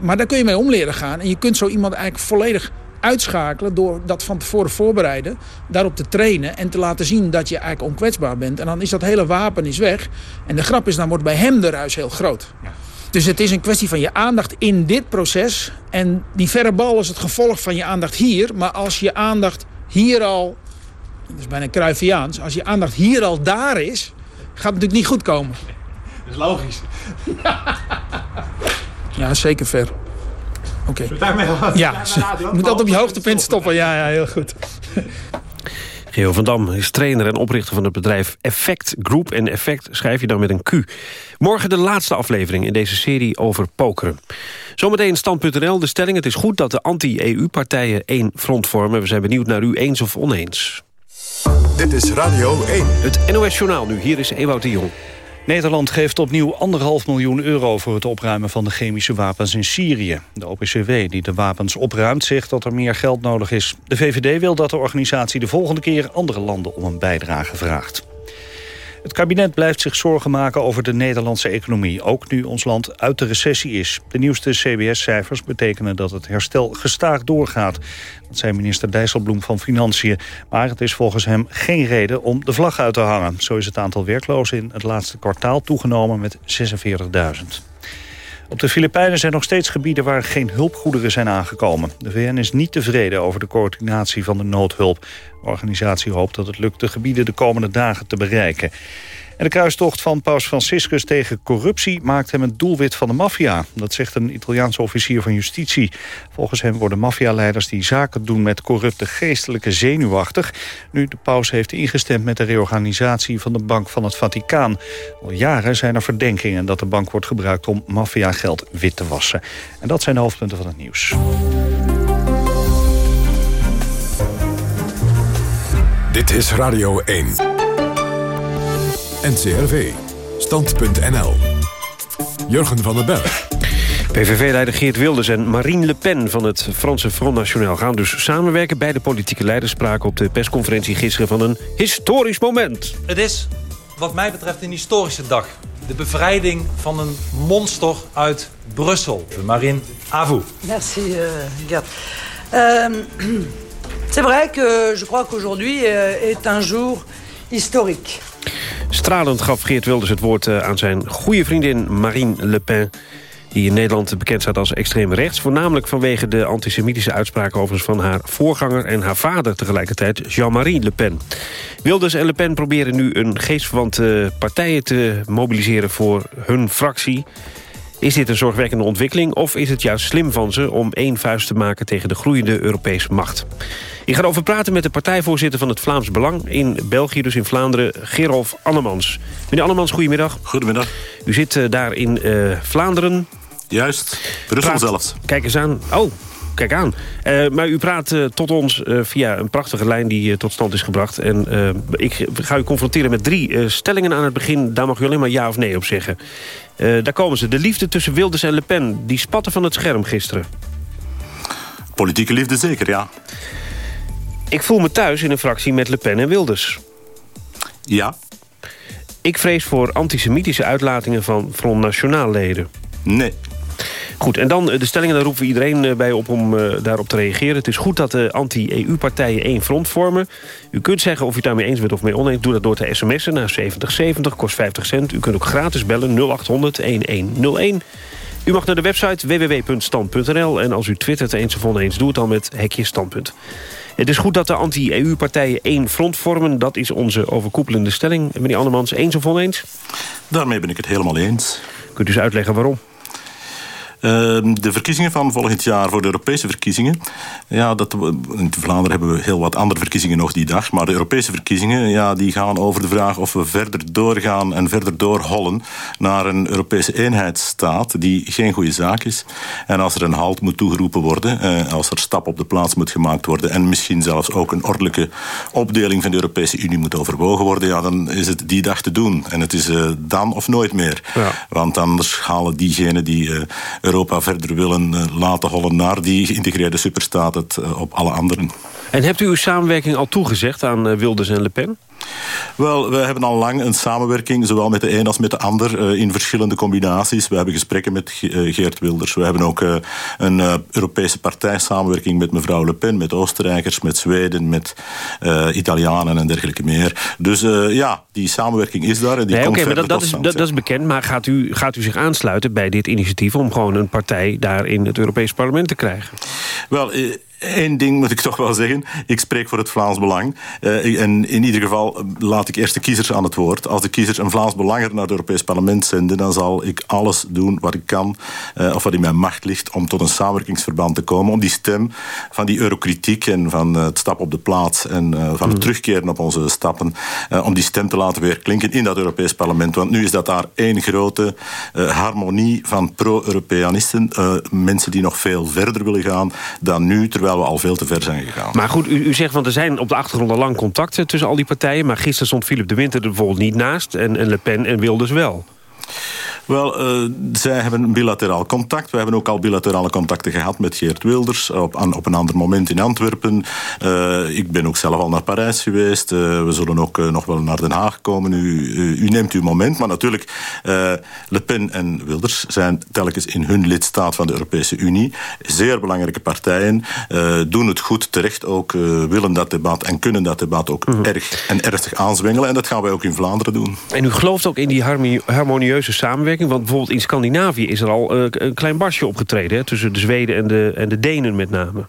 maar daar kun je mee om leren gaan. En je kunt zo iemand eigenlijk volledig uitschakelen door dat van tevoren voorbereiden, daarop te trainen en te laten zien dat je eigenlijk onkwetsbaar bent. En dan is dat hele wapen is weg. En de grap is, dan wordt bij hem de ruis heel groot. Ja. Dus het is een kwestie van je aandacht in dit proces. En die verre bal is het gevolg van je aandacht hier. Maar als je aandacht hier al, dat is bijna Cruyffiaans, als je aandacht hier al daar is, gaat het natuurlijk niet goed komen. Dat is logisch. [LAUGHS] ja, zeker ver. Oké. Ja, je moet altijd op je hoogtepunt stoppen. Ja, ja, heel goed. Geo van Dam is trainer en oprichter van het bedrijf Effect Group. En Effect schrijf je dan met een Q. Morgen de laatste aflevering in deze serie over pokeren. Zometeen stand.nl. De stelling, het is goed dat de anti-EU-partijen één front vormen. We zijn benieuwd naar u eens of oneens. Dit is Radio 1. Het NOS Journaal nu. Hier is Ewout de Jong. Nederland geeft opnieuw anderhalf miljoen euro voor het opruimen van de chemische wapens in Syrië. De OPCW die de wapens opruimt zegt dat er meer geld nodig is. De VVD wil dat de organisatie de volgende keer andere landen om een bijdrage vraagt. Het kabinet blijft zich zorgen maken over de Nederlandse economie. Ook nu ons land uit de recessie is. De nieuwste CBS-cijfers betekenen dat het herstel gestaag doorgaat. Dat zei minister Dijsselbloem van Financiën. Maar het is volgens hem geen reden om de vlag uit te hangen. Zo is het aantal werklozen in het laatste kwartaal toegenomen met 46.000. Op de Filipijnen zijn nog steeds gebieden waar geen hulpgoederen zijn aangekomen. De VN is niet tevreden over de coördinatie van de noodhulp. De organisatie hoopt dat het lukt de gebieden de komende dagen te bereiken. En de kruistocht van paus Franciscus tegen corruptie maakt hem een doelwit van de maffia. Dat zegt een Italiaanse officier van justitie. Volgens hem worden maffialeiders die zaken doen met corrupte geestelijke zenuwachtig. Nu de paus heeft ingestemd met de reorganisatie van de Bank van het Vaticaan. Al jaren zijn er verdenkingen dat de bank wordt gebruikt om maffiageld wit te wassen. En dat zijn de hoofdpunten van het nieuws. Dit is Radio 1. NCRV. Stand.nl. Jurgen van den Berg. PVV-leider Geert Wilders en Marine Le Pen van het Franse Front National... gaan dus samenwerken. Beide politieke leiders spraken op de persconferentie gisteren... van een historisch moment. Het is, wat mij betreft, een historische dag. De bevrijding van een monster uit Brussel. Marine, à vous. Merci, uh, Gert. Uh, [CLEARS THROAT] C'est vrai que je crois qu'aujourd'hui euh, est un jour historique. Stralend gaf Geert Wilders het woord eh, aan zijn goede vriendin Marine Le Pen die in Nederland bekend staat als extreem rechts. Voornamelijk vanwege de antisemitische uitspraken overigens van haar voorganger en haar vader tegelijkertijd, Jean-Marie Le Pen. Wilders en Le Pen proberen nu een geestverwante partijen te mobiliseren voor hun fractie. Is dit een zorgwekkende ontwikkeling of is het juist slim van ze... om één vuist te maken tegen de groeiende Europese macht? Ik ga erover praten met de partijvoorzitter van het Vlaams Belang... in België, dus in Vlaanderen, Gerolf Annemans. Meneer Annemans, goedemiddag. Goedemiddag. U zit uh, daar in uh, Vlaanderen. Juist, Brussel zelf. Kijk eens aan. Oh, kijk aan. Uh, maar u praat uh, tot ons uh, via een prachtige lijn die tot stand is gebracht. En ik ga u confronteren met drie stellingen aan het begin. Daar mag u alleen maar ja of nee op zeggen. Daar komen ze. De liefde tussen Wilders en Le Pen. Die spatten van het scherm gisteren. Politieke liefde zeker, ja. Ik voel me thuis in een fractie met Le Pen en Wilders. Ja. Ik vrees voor antisemitische uitlatingen van Front Nationaal leden. Nee. Goed, en dan de stellingen, daar roepen we iedereen bij op om uh, daarop te reageren. Het is goed dat de anti-EU-partijen één front vormen. U kunt zeggen of u daarmee eens bent of mee oneens. Doe dat door te sms'en naar 7070, kost 50 cent. U kunt ook gratis bellen 0800-1101. U mag naar de website www.stand.nl. En als u twittert eens of oneens, doe het dan met hekje standpunt. Het is goed dat de anti-EU-partijen één front vormen. Dat is onze overkoepelende stelling. Meneer Annemans, eens of oneens? Daarmee ben ik het helemaal eens. Kunt u eens uitleggen waarom? Ehm, de verkiezingen van volgend jaar voor de Europese verkiezingen. Ja, dat, in Vlaanderen hebben we heel wat andere verkiezingen nog die dag. Maar de Europese verkiezingen ja, die gaan over de vraag of we verder doorgaan en verder doorhollen naar een Europese eenheidsstaat die geen goede zaak is. En als er een halt moet toegeroepen worden, eh, als er stap op de plaats moet gemaakt worden en misschien zelfs ook een ordelijke opdeling van de Europese Unie moet overwogen worden, ja, dan is het die dag te doen. En het is uh, dan of nooit meer. Ja. Want anders halen diegenen die Europa verder willen uh, laten hollen naar die geïntegreerde superstaat het op alle anderen. En hebt u uw samenwerking al toegezegd aan Wilders en Le Pen? Wel, we hebben al lang een samenwerking, zowel met de een als met de ander, uh, in verschillende combinaties. We hebben gesprekken met Ge Geert Wilders. We hebben ook een Europese partijsamenwerking met mevrouw Le Pen, met Oostenrijkers, met Zweden, met Italianen en dergelijke meer. Dus ja, die samenwerking is daar en die nee, komt okay, maar dat, dat, is, dat, dat, is bekend, maar gaat u, gaat u zich aansluiten bij dit initiatief... om gewoon een partij daar in het Europese parlement te krijgen? Wel, Eén ding moet ik toch wel zeggen. Ik spreek voor het Vlaams Belang. Uh, en in ieder geval laat ik eerst de kiezers aan het woord. Als de kiezers een Vlaams Belanger naar het Europees Parlement zenden... dan zal ik alles doen wat ik kan, uh, of wat in mijn macht ligt... om tot een samenwerkingsverband te komen. Om die stem van die eurokritiek en van het stap op de plaats... en van het mm. terugkeren op onze stappen... om die stem te laten weer klinken in dat Europees Parlement. Want nu is dat daar één grote harmonie van pro-Europeanisten. mensen die nog veel verder willen gaan dan nu... terwijl we al veel te ver zijn gegaan. Maar goed, u, u zegt, want er zijn op de achtergrond al lang contacten tussen al die partijen... maar gisteren stond Philip de Winter er bijvoorbeeld niet naast... en, en Le Pen en Wilders wel. Wel, uh, zij hebben bilateraal contact. We hebben ook al bilaterale contacten gehad met Geert Wilders op, op een ander moment in Antwerpen. Uh, ik ben ook zelf al naar Parijs geweest. Uh, we zullen ook nog wel naar Den Haag komen. U, u neemt uw moment. Maar natuurlijk, Le Pen en Wilders zijn telkens in hun lidstaat van de Europese Unie zeer belangrijke partijen. doen het goed terecht ook. willen dat debat en kunnen dat debat ook mm -hmm. erg en ernstig aanzwengelen. En dat gaan wij ook in Vlaanderen doen. En u gelooft ook in die harmonieuze samenwerking? Want bijvoorbeeld in Scandinavië is er al uh, een klein barsje opgetreden... Hè, tussen de Zweden en de, en de Denen met name.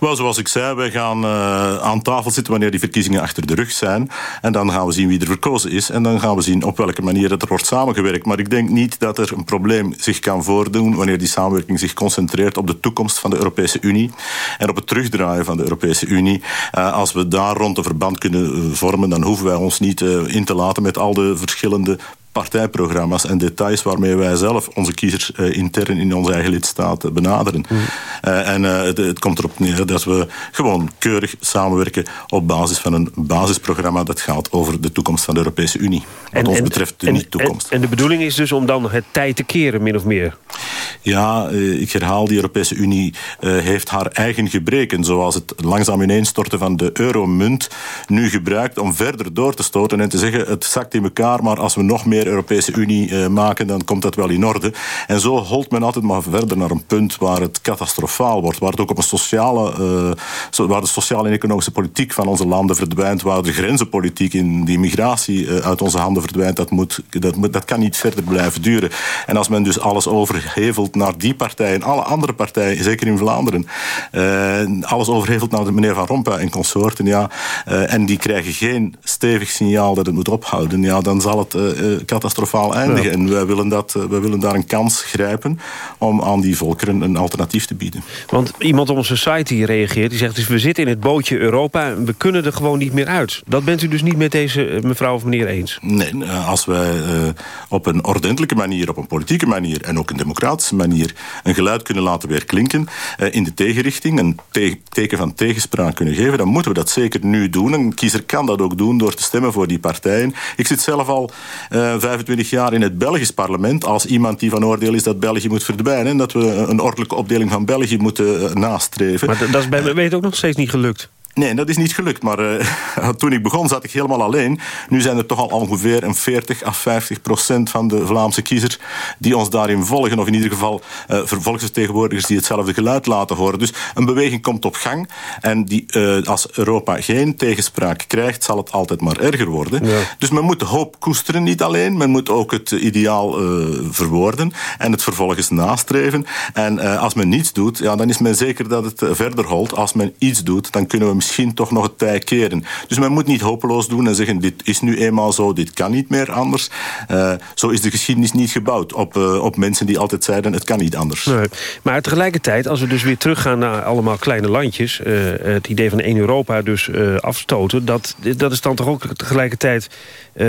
Wel, zoals ik zei, wij gaan uh, aan tafel zitten... wanneer die verkiezingen achter de rug zijn. En dan gaan we zien wie er verkozen is. En dan gaan we zien op welke manier er wordt samengewerkt. Maar ik denk niet dat er een probleem zich kan voordoen... wanneer die samenwerking zich concentreert op de toekomst van de Europese Unie... en op het terugdraaien van de Europese Unie. Uh, als we daar rond een verband kunnen vormen... dan hoeven wij ons niet in te laten met al de verschillende partijprogramma's en details waarmee wij zelf onze kiezers uh, intern in onze eigen lidstaat benaderen. Mm. Uh, en uh, het, het, komt erop neer dat we gewoon keurig samenwerken op basis van een basisprogramma dat gaat over de toekomst van de Europese Unie. Wat en, ons betreft de niet-toekomst. En, en, de bedoeling is dus om dan het tijd te keren, min of meer? Ja, ik herhaal, die Europese Unie heeft haar eigen gebreken, zoals het langzaam ineenstorten van de euromunt nu gebruikt om verder door te stoten en te zeggen het zakt in elkaar, maar als we nog meer Europese Unie uh, maken, dan komt dat wel in orde. En zo holt men altijd maar verder naar een punt waar het catastrofaal wordt. Waar het ook op een sociale, uh, waar de sociale en economische politiek van onze landen verdwijnt. Waar de grenzenpolitiek in die migratie uh, uit onze handen verdwijnt. Dat, moet, dat, dat kan niet verder blijven duren. En als men dus alles overhevelt naar die partij en alle andere partijen, zeker in Vlaanderen, alles overhevelt naar de meneer Van Rompuy en consorten, ja, en die krijgen geen stevig signaal dat het moet ophouden, ja, dan zal het catastrofaal eindigen. Ja. En wij willen, dat, eh, wij willen daar een kans grijpen om aan die volkeren een alternatief te bieden. Want iemand op onze site die reageert, die zegt... Dus we zitten in het bootje Europa en we kunnen er gewoon niet meer uit. Dat bent u dus niet met deze eh, mevrouw of meneer eens? Nee, eh, als wij op een ordentelijke manier, op een politieke manier... en ook een democratische manier een geluid kunnen laten weer klinken... in de tegenrichting, een te teken van tegenspraak kunnen geven... dan moeten we dat zeker nu doen. Een kiezer kan dat ook doen door te stemmen voor die partijen. Ik zit zelf al uh, 25 jaar in het Belgisch parlement als iemand die van oordeel is dat België moet verdwijnen en dat we een ordelijke opdeling van België moeten eh, nastreven. Maar dat is bij mij ook nog steeds niet gelukt. Nee, dat is niet gelukt. Maar uh, [LAUGHS] toen ik begon zat ik helemaal alleen. Nu zijn er toch al ongeveer een 40 à 50 procent van de Vlaamse kiezers... die ons daarin volgen. Of in ieder geval uh, volksvertegenwoordigers die hetzelfde geluid laten horen. Dus een beweging komt op gang. En die, uh, als Europa geen tegenspraak krijgt, zal het altijd maar erger worden. Ja. Dus men moet de hoop koesteren, niet alleen. Men moet ook het ideaal verwoorden. En het vervolgens nastreven. En als men niets doet, ja, dan is men zeker dat het verder holt. Als men iets doet, dan kunnen we misschien misschien toch nog het tij keren. Dus men moet niet hopeloos doen en zeggen, dit is nu eenmaal zo, dit kan niet meer anders. Uh, zo is de geschiedenis niet gebouwd op, uh, op mensen die altijd zeiden, het kan niet anders. Nee. Maar tegelijkertijd, als we dus weer teruggaan naar allemaal kleine landjes... Uh, het idee van één Europa dus afstoten... Dat, dat is dan toch ook tegelijkertijd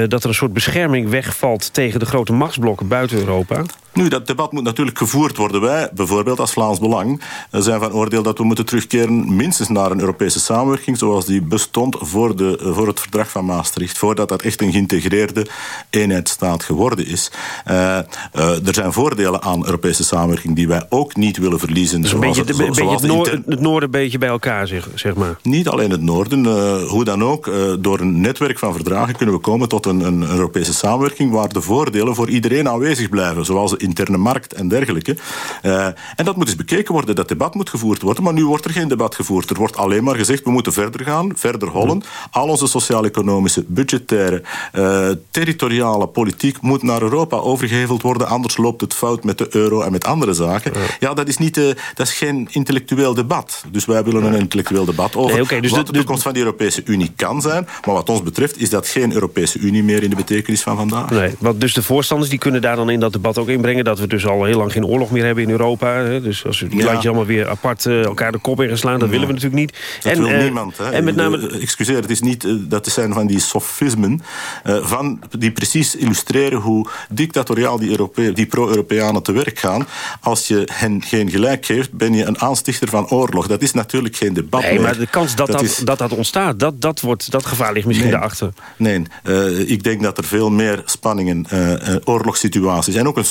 dat er een soort bescherming wegvalt... tegen de grote machtsblokken buiten Europa? Nu, dat debat moet natuurlijk gevoerd worden. Wij, bijvoorbeeld als Vlaams Belang, zijn van oordeel dat we moeten terugkeren minstens naar een Europese samenwerking zoals die bestond voor, de, voor het verdrag van Maastricht. Voordat dat echt een geïntegreerde eenheidsstaat geworden is. Uh, uh, er zijn voordelen aan Europese samenwerking die wij ook niet willen verliezen. Dus een beetje, zo, beetje het, noor, het, noorden een beetje bij elkaar, zeg, zeg maar. Niet alleen het noorden. Uh, hoe dan ook, door een netwerk van verdragen kunnen we komen tot een, een Europese samenwerking waar de voordelen voor iedereen aanwezig blijven. Zoals de interne markt en dergelijke. Uh, en dat moet eens bekeken worden, dat debat moet gevoerd worden. Maar nu wordt er geen debat gevoerd. Er wordt alleen maar gezegd, we moeten verder gaan, verder hollen. Al onze sociaal-economische, budgettaire, uh, territoriale politiek moet naar Europa overgeheveld worden. Anders loopt het fout met de euro en met andere zaken. Ja, dat, is niet, uh, dat is geen intellectueel debat. Dus wij willen een intellectueel debat over nee, okay, dus wat de, de toekomst van de Europese Unie kan zijn. Maar wat ons betreft is dat geen Europese Unie meer in de betekenis van vandaag. Nee, want dus de voorstanders die kunnen daar dan in dat debat ook inbrengen dat we dus al heel lang geen oorlog meer hebben in Europa. Hè. Dus als we die ja. landjes allemaal weer apart uh, elkaar de kop in gaan slaan... dat ja. willen we natuurlijk niet. Dat en, wil uh, niemand. Hè. En met name... Uh, excuseer, het is niet, dat zijn van die sofismen... van, die precies illustreren hoe dictatoriaal die, Europe die pro-Europeanen te werk gaan. Als je hen geen gelijk geeft, ben je een aanstichter van oorlog. Dat is natuurlijk geen debat Nee, meer. maar de kans dat dat, dat, is... dat, dat ontstaat, dat, dat, wordt, dat gevaar ligt misschien nee. daarachter. Nee, ik denk dat er veel meer spanningen, oorlogssituaties... en ook een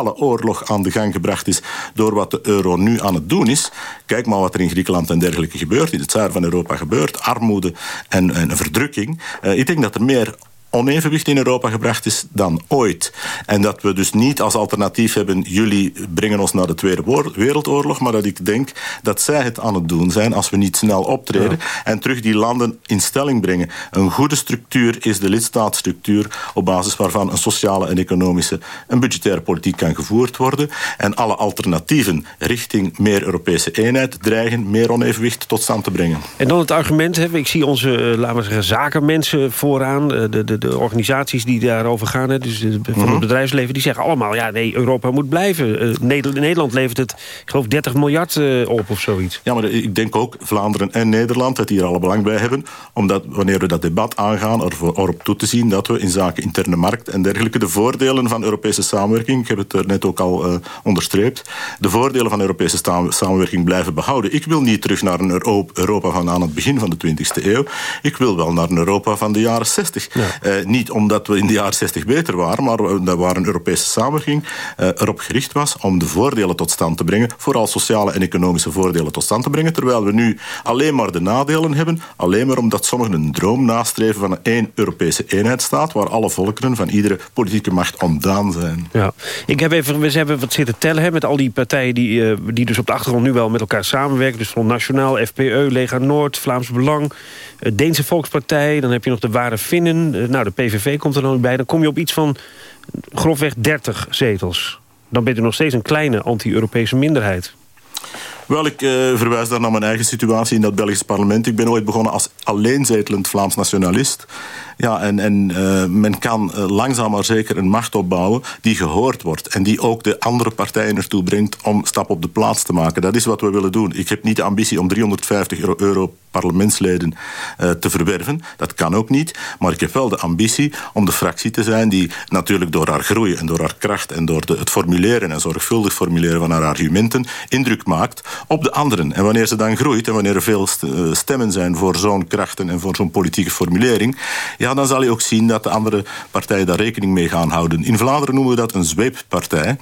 oorlog aan de gang gebracht is door wat de euro nu aan het doen is. Kijk maar wat er in Griekenland en dergelijke gebeurt, in het zuiden van Europa gebeurt. Armoede en, en verdrukking. Uh, ik denk dat er meer onevenwicht in Europa gebracht is dan ooit. En dat we dus niet als alternatief hebben... jullie brengen ons naar de Tweede Wereldoorlog... maar dat ik denk dat zij het aan het doen zijn... als we niet snel optreden ja. en terug die landen in stelling brengen. Een goede structuur is de lidstaatstructuur... op basis waarvan een sociale en economische... en budgettaire politiek kan gevoerd worden. En alle alternatieven richting meer Europese eenheid... dreigen meer onevenwicht tot stand te brengen. En dan het argument, hè, ik zie onze, laten we zeggen, zakenmensen vooraan... de, de de organisaties die daarover gaan, hè, dus van het Mhm. bedrijfsleven... die zeggen allemaal, ja, nee, Europa moet blijven. Uh, Nederland, Nederland levert het, ik geloof, 30 miljard uh, op of zoiets. Ja, maar ik denk ook Vlaanderen en Nederland... het hier alle belang bij hebben... omdat wanneer we dat debat aangaan, ervoor, erop toe te zien... dat we in zaken interne markt en dergelijke... de voordelen van Europese samenwerking... ik heb het er net ook al uh, onderstreept... de voordelen van Europese samenwerking blijven behouden. Ik wil niet terug naar een Europa van aan het begin van de 20e eeuw. Ik wil wel naar een Europa van de jaren 60. Ja. Uh, niet omdat we in de jaren 60 beter waren, maar dat waar een Europese samenwerking uh, erop gericht was om de voordelen tot stand te brengen, vooral sociale en economische voordelen tot stand te brengen, terwijl we nu alleen maar de nadelen hebben, alleen maar omdat sommigen een droom nastreven van één Europese eenheidsstaat, waar alle volkeren van iedere politieke macht ontdaan zijn. Ja, ik heb even, we hebben wat zitten tellen met al die partijen die, uh, die dus op de achtergrond nu wel met elkaar samenwerken, dus Front Nationaal, FPE, Lega Noord, Vlaams Belang, Deense Volkspartij, dan heb je nog de Ware Finnen, nou de PVV komt er dan bij, dan kom je op iets van grofweg 30 zetels. Dan ben je nog steeds een kleine anti-Europese minderheid. Wel, ik uh, verwijs daar naar mijn eigen situatie in dat Belgisch parlement. Ik ben ooit begonnen als alleenzetelend Vlaams nationalist. Ja, en, en uh, men kan uh, langzaam maar zeker een macht opbouwen die gehoord wordt. En die ook de andere partijen ertoe brengt om stap op de plaats te maken. Dat is wat we willen doen. Ik heb niet de ambitie om 350 euro, parlementsleden uh, te verwerven. Dat kan ook niet. Maar ik heb wel de ambitie om de fractie te zijn die natuurlijk door haar groei en door haar kracht en door de, het formuleren en zorgvuldig formuleren van haar argumenten indruk maakt op de anderen. En wanneer ze dan groeit en wanneer er veel stemmen zijn voor zo'n krachten en voor zo'n politieke formulering, ja, dan zal je ook zien dat de andere partijen daar rekening mee gaan houden. In Vlaanderen noemen we dat een zweeppartij.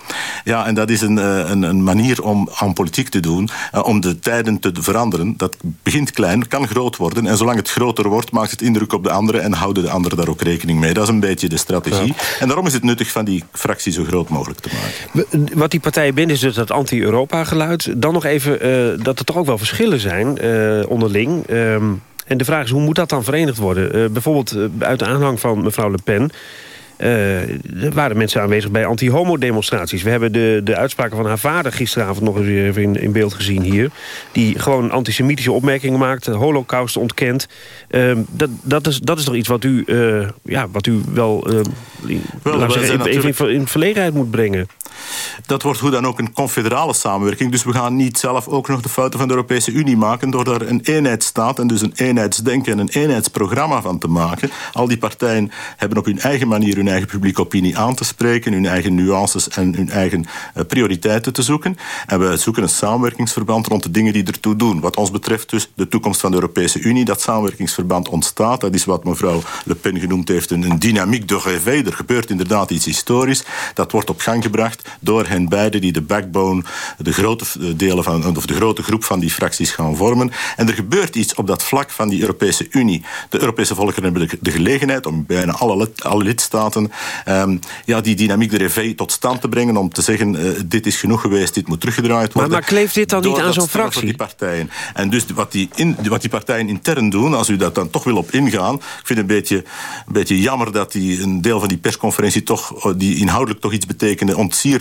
Ja, en dat is een, een, een manier om aan politiek te doen, uh, om de tijden te veranderen. Dat begint klein, kan groot worden. En zolang het groter wordt, maakt het indruk op de anderen en houden de anderen daar ook rekening mee. Dat is een beetje de strategie. Ja. En daarom is het nuttig van die fractie zo groot mogelijk te maken. Wat die partijen binnen is dus dat anti-Europa-geluid. Dan nog even uh, dat er toch ook wel verschillen zijn uh, onderling. Um, en de vraag is, hoe moet dat dan verenigd worden? Uh, bijvoorbeeld uh, uit de aanhang van mevrouw Le Pen... Uh, er waren mensen aanwezig bij anti-homo-demonstraties. We hebben de, de uitspraken van haar vader gisteravond nog eens even in, in beeld gezien hier. Die gewoon antisemitische opmerkingen maakt, de holocaust ontkent. Uh, dat, dat, is, dat is toch iets wat u, uh, ja, wat u wel, wel zeggen, even, even in verlegenheid moet brengen? Dat wordt hoe dan ook een confederale samenwerking. Dus we gaan niet zelf ook nog de fouten van de Europese Unie maken... door daar een eenheidsstaat en dus een eenheidsdenken en een eenheidsprogramma van te maken. Al die partijen hebben op hun eigen manier hun eigen publieke opinie aan te spreken... hun eigen nuances en hun eigen uh, prioriteiten te zoeken. En we zoeken een samenwerkingsverband rond de dingen die ertoe doen. Wat ons betreft dus de toekomst van de Europese Unie. Dat samenwerkingsverband ontstaat. Dat is wat mevrouw Le Pen genoemd heeft een, dynamiek de rêve. Er gebeurt inderdaad iets historisch. Dat wordt op gang gebracht door hen beiden die de backbone, de grote, delen van, of de grote groep van die fracties gaan vormen. En er gebeurt iets op dat vlak van die Europese Unie. De Europese volkeren hebben de, gelegenheid om bijna alle, alle lidstaten um, ja, die dynamiek de RV tot stand te brengen om te zeggen uh, dit is genoeg geweest, dit moet teruggedraaid worden. Maar, maar kleeft dit dan niet aan zo'n fractie? Die partijen. En dus wat die, in, wat die partijen intern doen, als u dat dan toch wil op ingaan, ik vind het een beetje, een beetje jammer dat die, een deel van die persconferentie toch, oh, die inhoudelijk toch iets betekende,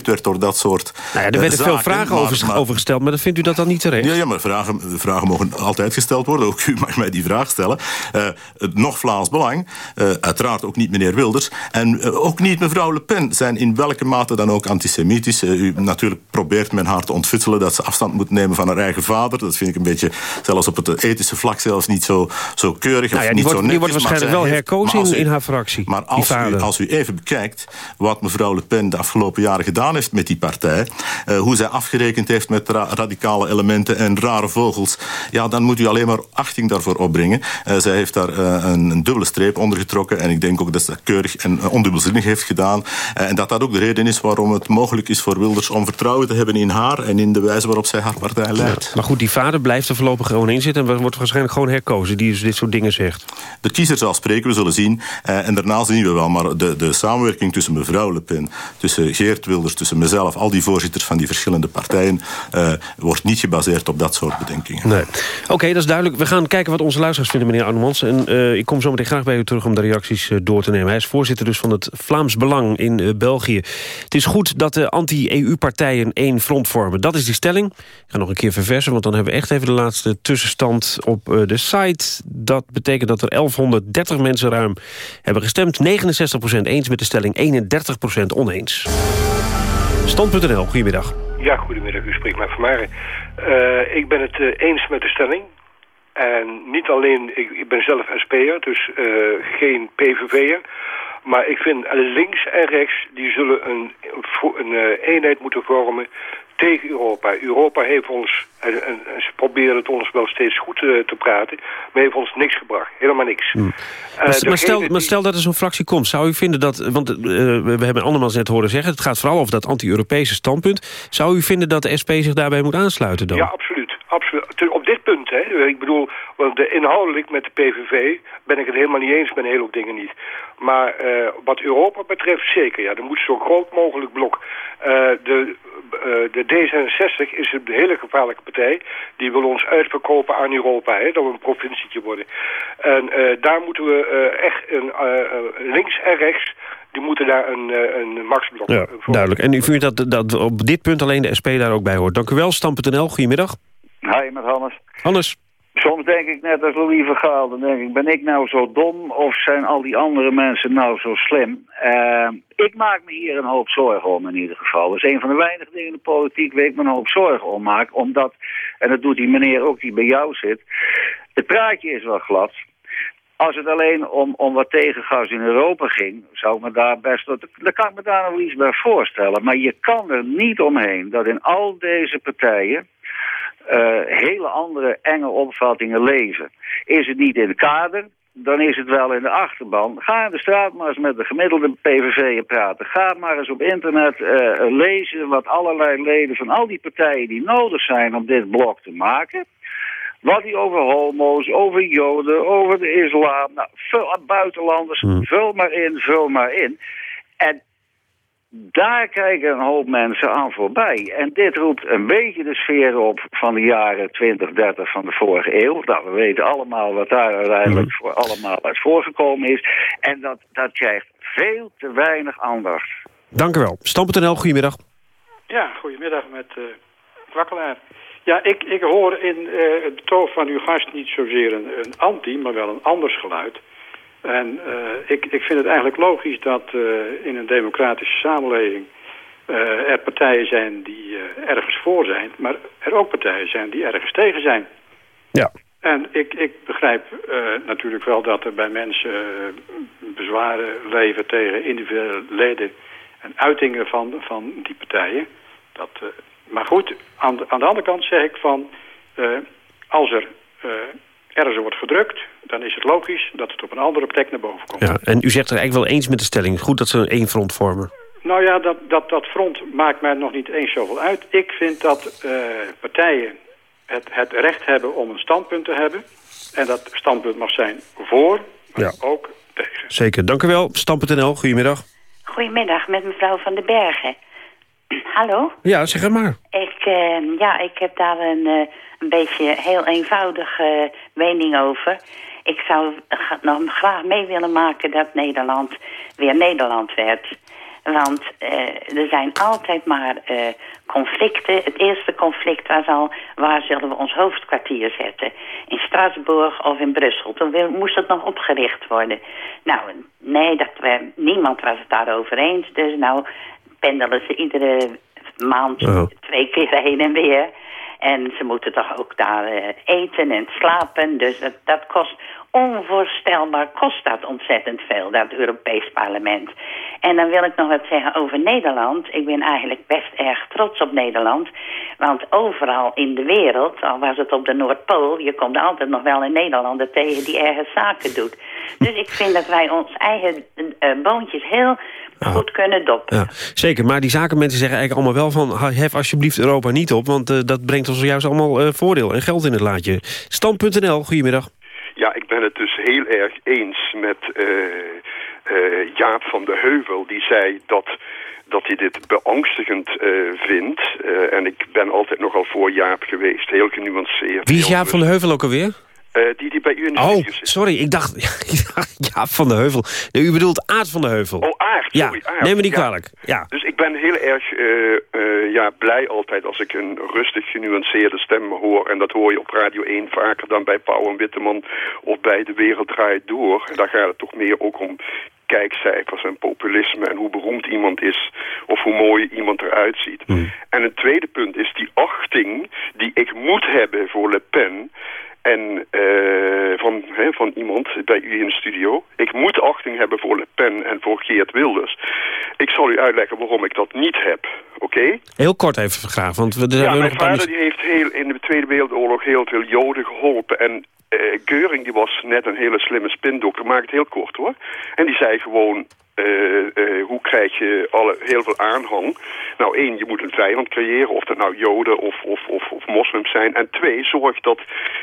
werd door dat soort nou ja, Er werden veel vragen over, gesteld, maar vindt u dat dan niet terecht? Ja, ja maar vragen, vragen mogen altijd gesteld worden. Ook u mag mij die vraag stellen. Uh, nog Vlaams Belang, uh, uiteraard ook niet meneer Wilders... en uh, ook niet mevrouw Le Pen zijn in welke mate dan ook antisemitisch. u, natuurlijk probeert men haar te ontfutselen dat ze afstand moet nemen van haar eigen vader. Dat vind ik een beetje, zelfs op het ethische vlak zelfs niet zo, zo keurig. Nou ja, die, niet wordt, zo die wordt waarschijnlijk wel herkozen in, in, haar fractie. Maar als u, als u even bekijkt wat mevrouw Le Pen de afgelopen jaren gedaan heeft met die partij... Uh, hoe zij afgerekend heeft met ra radicale elementen en rare vogels... ja, dan moet u alleen maar achting daarvoor opbrengen. Uh, zij heeft daar uh, een, een, dubbele streep onder getrokken... en ik denk ook dat ze dat keurig en ondubbelzinnig heeft gedaan. en dat dat ook de reden is waarom het mogelijk is voor Wilders... om vertrouwen te hebben in haar en in de wijze waarop zij haar partij leidt. Ja, maar goed, die vader blijft er voorlopig gewoon in zitten... en wordt waarschijnlijk gewoon herkozen, die dus dit soort dingen zegt. De kiezer zal spreken, we zullen zien. en daarna zien we wel, maar de, de samenwerking tussen mevrouw Le Pen... tussen Geert Wilders, tussen mezelf, al die voorzitters van die verschillende partijen... Uh, wordt niet gebaseerd op dat soort bedenkingen. Nee. Oké, dat is duidelijk. We gaan kijken wat onze luisteraars vinden, meneer Arnemans. En uh, ik kom zo meteen graag bij u terug om de reacties uh, door te nemen. Hij is voorzitter dus van het Vlaams Belang in België. Het is goed dat de anti-EU-partijen één front vormen. Dat is die stelling. Ik ga nog een keer verversen, want dan hebben we echt even de laatste tussenstand op de site. Dat betekent dat er 1130 mensen ruim hebben gestemd. 69% eens met de stelling, 31% oneens. Stand.nl, goedemiddag. Ja, goedemiddag. U spreekt met Van. Uh, ik ben het uh, eens met de stelling. En niet alleen, ik, ik ben zelf SP'er, dus uh, geen PVV'er. Maar ik vind links en rechts, die zullen een, een eenheid moeten vormen tegen Europa. Europa heeft ons, en, en, ze proberen het ons wel steeds goed te, te, praten, maar heeft ons niks gebracht. Helemaal niks. Hmm. Uh, maar, stel, maar, stel, dat er zo'n fractie komt, zou u vinden dat, want uh, we hebben andermans net horen zeggen, het gaat vooral over dat anti-Europese standpunt. Zou u vinden dat de SP zich daarbij moet aansluiten dan? Ja, absoluut. absoluut. Op dit punt, hè, ik bedoel, want de, inhoudelijk met de PVV ben ik het helemaal niet eens met een hele hoop dingen niet. Maar uh, wat Europa betreft zeker, ja, er moet zo groot mogelijk blok. de de D66 is een hele gevaarlijke partij. Die wil ons uitverkopen aan Europa, hè, dat we een provincietje worden. En uh, daar moeten we uh, echt een, links en rechts die moeten daar een, een maxblok ja, voor. Duidelijk. En u vindt dat, dat op dit punt alleen de SP daar ook bij hoort. Dank u wel, Stam.nl. Goedemiddag. Hi, met Hannes. Hannes. Soms denk ik net als Louis Vergaal, dan denk ik, ben ik nou zo dom of zijn al die andere mensen nou zo slim? Uh, ik maak me hier een hoop zorgen om in ieder geval. Dat is een van de weinige dingen in de politiek waar ik me een hoop zorgen om maak. Omdat, en dat doet die meneer ook die bij jou zit, het praatje is wel glad. Als het alleen om, om wat tegengas in Europa ging, zou ik me daar best... Dan kan ik me daar nog iets bij voorstellen. Maar je kan er niet omheen dat in al deze partijen hele andere enge opvattingen leven. Is het niet in het kader, dan is het wel in de achterban. Ga in de straat maar eens met de gemiddelde PVV'er praten. Ga maar eens op internet uh, lezen wat allerlei leden van al die partijen die nodig zijn om dit blok te maken... Wat die over homo's, over joden, over de islam, nou, vul, buitenlanders, hmm. vul maar in, vul maar in. En daar kijken een hoop mensen aan voorbij. En dit roept een beetje de sfeer op van de jaren 20, 30 van de vorige eeuw. Nou, we weten allemaal wat daar uiteindelijk voor allemaal uit voorgekomen is. En dat, dat krijgt veel te weinig aandacht. Dank u wel. Stam.nl, goedemiddag. Ja, goedemiddag met uh, Wakkelaar. Ja, ik, ik hoor in uh, het betoog van uw gast niet zozeer een, een anti, maar wel een anders geluid. En uh, ik, ik vind het eigenlijk logisch dat uh, in een democratische samenleving uh, er partijen zijn die ergens voor zijn, maar er ook partijen zijn die ergens tegen zijn. Ja. En ik, ik begrijp natuurlijk wel dat er bij mensen bezwaren leven tegen individuele leden en uitingen van, van die partijen. Dat, maar goed, aan de, aan de andere kant zeg ik van, als er ergens wordt gedrukt, dan is het logisch dat het op een andere plek naar boven komt. Ja, en u zegt er eigenlijk wel eens met de stelling. Goed dat ze één front vormen. Nou ja, dat, dat, dat front maakt mij nog niet eens zoveel uit. Ik vind dat uh, partijen het, het recht hebben om een standpunt te hebben. En dat standpunt mag zijn voor, maar ja. ook tegen. Zeker, dank u wel. Stam.nl, goedemiddag. Goedemiddag, met mevrouw Van den Bergen. [CLEARS THROAT] Hallo? Ja, zeg het maar. Ik, uh, ja, ik heb daar een, uh, een beetje heel eenvoudige mening over. Ik zou nog graag mee willen maken dat Nederland weer Nederland werd. Want uh, er zijn altijd maar uh, conflicten. Het eerste conflict was al, waar zullen we ons hoofdkwartier zetten? In Straatsburg of in Brussel. Toen moest het nog opgericht worden. Nou, nee, dat we, niemand was het daarover eens. Dus nou pendelen ze iedere maand oh. twee keer heen en weer. En ze moeten toch ook daar uh, eten en slapen. Dus dat, kost onvoorstelbaar kost dat ontzettend veel, dat Europees parlement. En dan wil ik nog wat zeggen over Nederland. Ik ben eigenlijk best erg trots op Nederland. Want overal in de wereld, al was het op de Noordpool... je komt altijd nog wel een Nederlander tegen die ergens zaken doet. Dus ik vind dat wij ons eigen uh, boontjes heel goed kunnen doppen. Ja, zeker, maar die zakenmensen zeggen eigenlijk allemaal wel van... hef alsjeblieft Europa niet op, want uh, dat brengt ons juist allemaal uh, voordeel en geld in het laadje. Stand.nl, goedemiddag. Ja, ik ben het dus heel erg eens met uh, uh, Jaap van de Heuvel. Die zei dat, dat hij dit beangstigend uh, vindt. en ik ben altijd nogal voor Jaap geweest. Heel genuanceerd. Wie is Jaap van de Heuvel ook alweer? Uh, die die bij u in de Oh, sorry, ik dacht... [LAUGHS] ja, van de Heuvel. Nee, u bedoelt Aard van de Heuvel. Oh, Aard, sorry, ja, Aard. neem me niet ja. kwalijk. Ja. Dus ik ben heel erg uh, uh, ja, blij altijd als ik een rustig genuanceerde stem hoor. En dat hoor je op Radio 1 vaker dan bij Pauw en Witteman of bij De Wereld Draait Door. En daar gaat het toch meer ook om kijkcijfers en populisme en hoe beroemd iemand is of hoe mooi iemand eruit ziet. Hmm. En een tweede punt is die achting die ik moet hebben voor Le Pen en uh, van, hè, van iemand bij u in de studio. Ik moet achting hebben voor Le Pen en voor Geert Wilders. Ik zal u uitleggen waarom ik dat niet heb, oké? Okay? Heel kort even graag, want we, ja, mijn vader die heeft heel, in de Tweede Wereldoorlog heel veel Joden geholpen en uh, Geuring die was net een hele slimme spindokter, maak het heel kort hoor. En die zei gewoon, uh, uh, hoe krijg je alle, heel veel aanhang? Nou één, je moet een vijand creëren, of dat nou joden of, of, of, of moslims zijn. En twee, zorg dat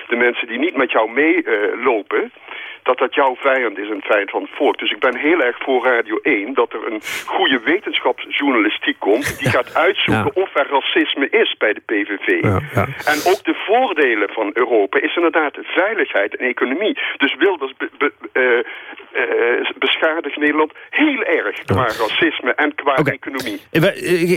de mensen die niet met jou meelopen... dat dat jouw vijand is, een vijand van het volk. Dus ik ben heel erg voor Radio 1 dat er een goede wetenschapsjournalistiek komt... die gaat uitzoeken ja. of er racisme is bij de PVV. Ja, ja. En ook de voordelen van Europa is inderdaad veiligheid en economie. Dus Wilders be, be, uh, uh, beschadigt Nederland heel erg qua racisme en qua okay. economie. Ik,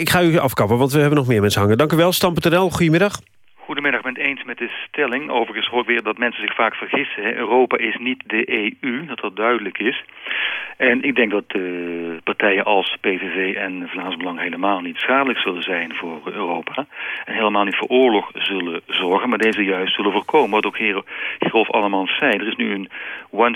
ik ga u afkappen, want we hebben nog meer mensen hangen. Dank u wel, Stam.nl, goedemiddag. Goedemiddag, ik ben het eens met de stelling. Overigens hoor ik weer dat mensen zich vaak vergissen. Hè. Europa is niet de EU, dat dat duidelijk is. En ik denk dat uh, partijen als PVV en Vlaams Belang helemaal niet schadelijk zullen zijn voor Europa. En helemaal niet voor oorlog zullen zorgen, maar deze juist zullen voorkomen. Wat ook Gerolf Allemans zei, er is nu een one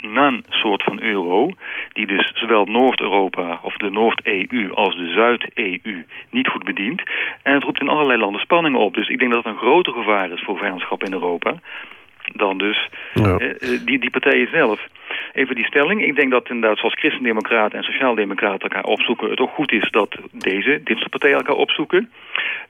none soort van euro, die dus zowel Noord-Europa of de Noord-EU als de Zuid-EU niet goed bedient. En het roept in allerlei landen spanningen op. Dus ik denk dat het een groter gevaar is voor vijandschap in Europa dan dus ja. uh, die, die partijen zelf. Even die stelling. Ik denk dat inderdaad zoals christendemocraten en sociaaldemocraten elkaar opzoeken... het ook goed is dat deze, dit soort partijen elkaar opzoeken.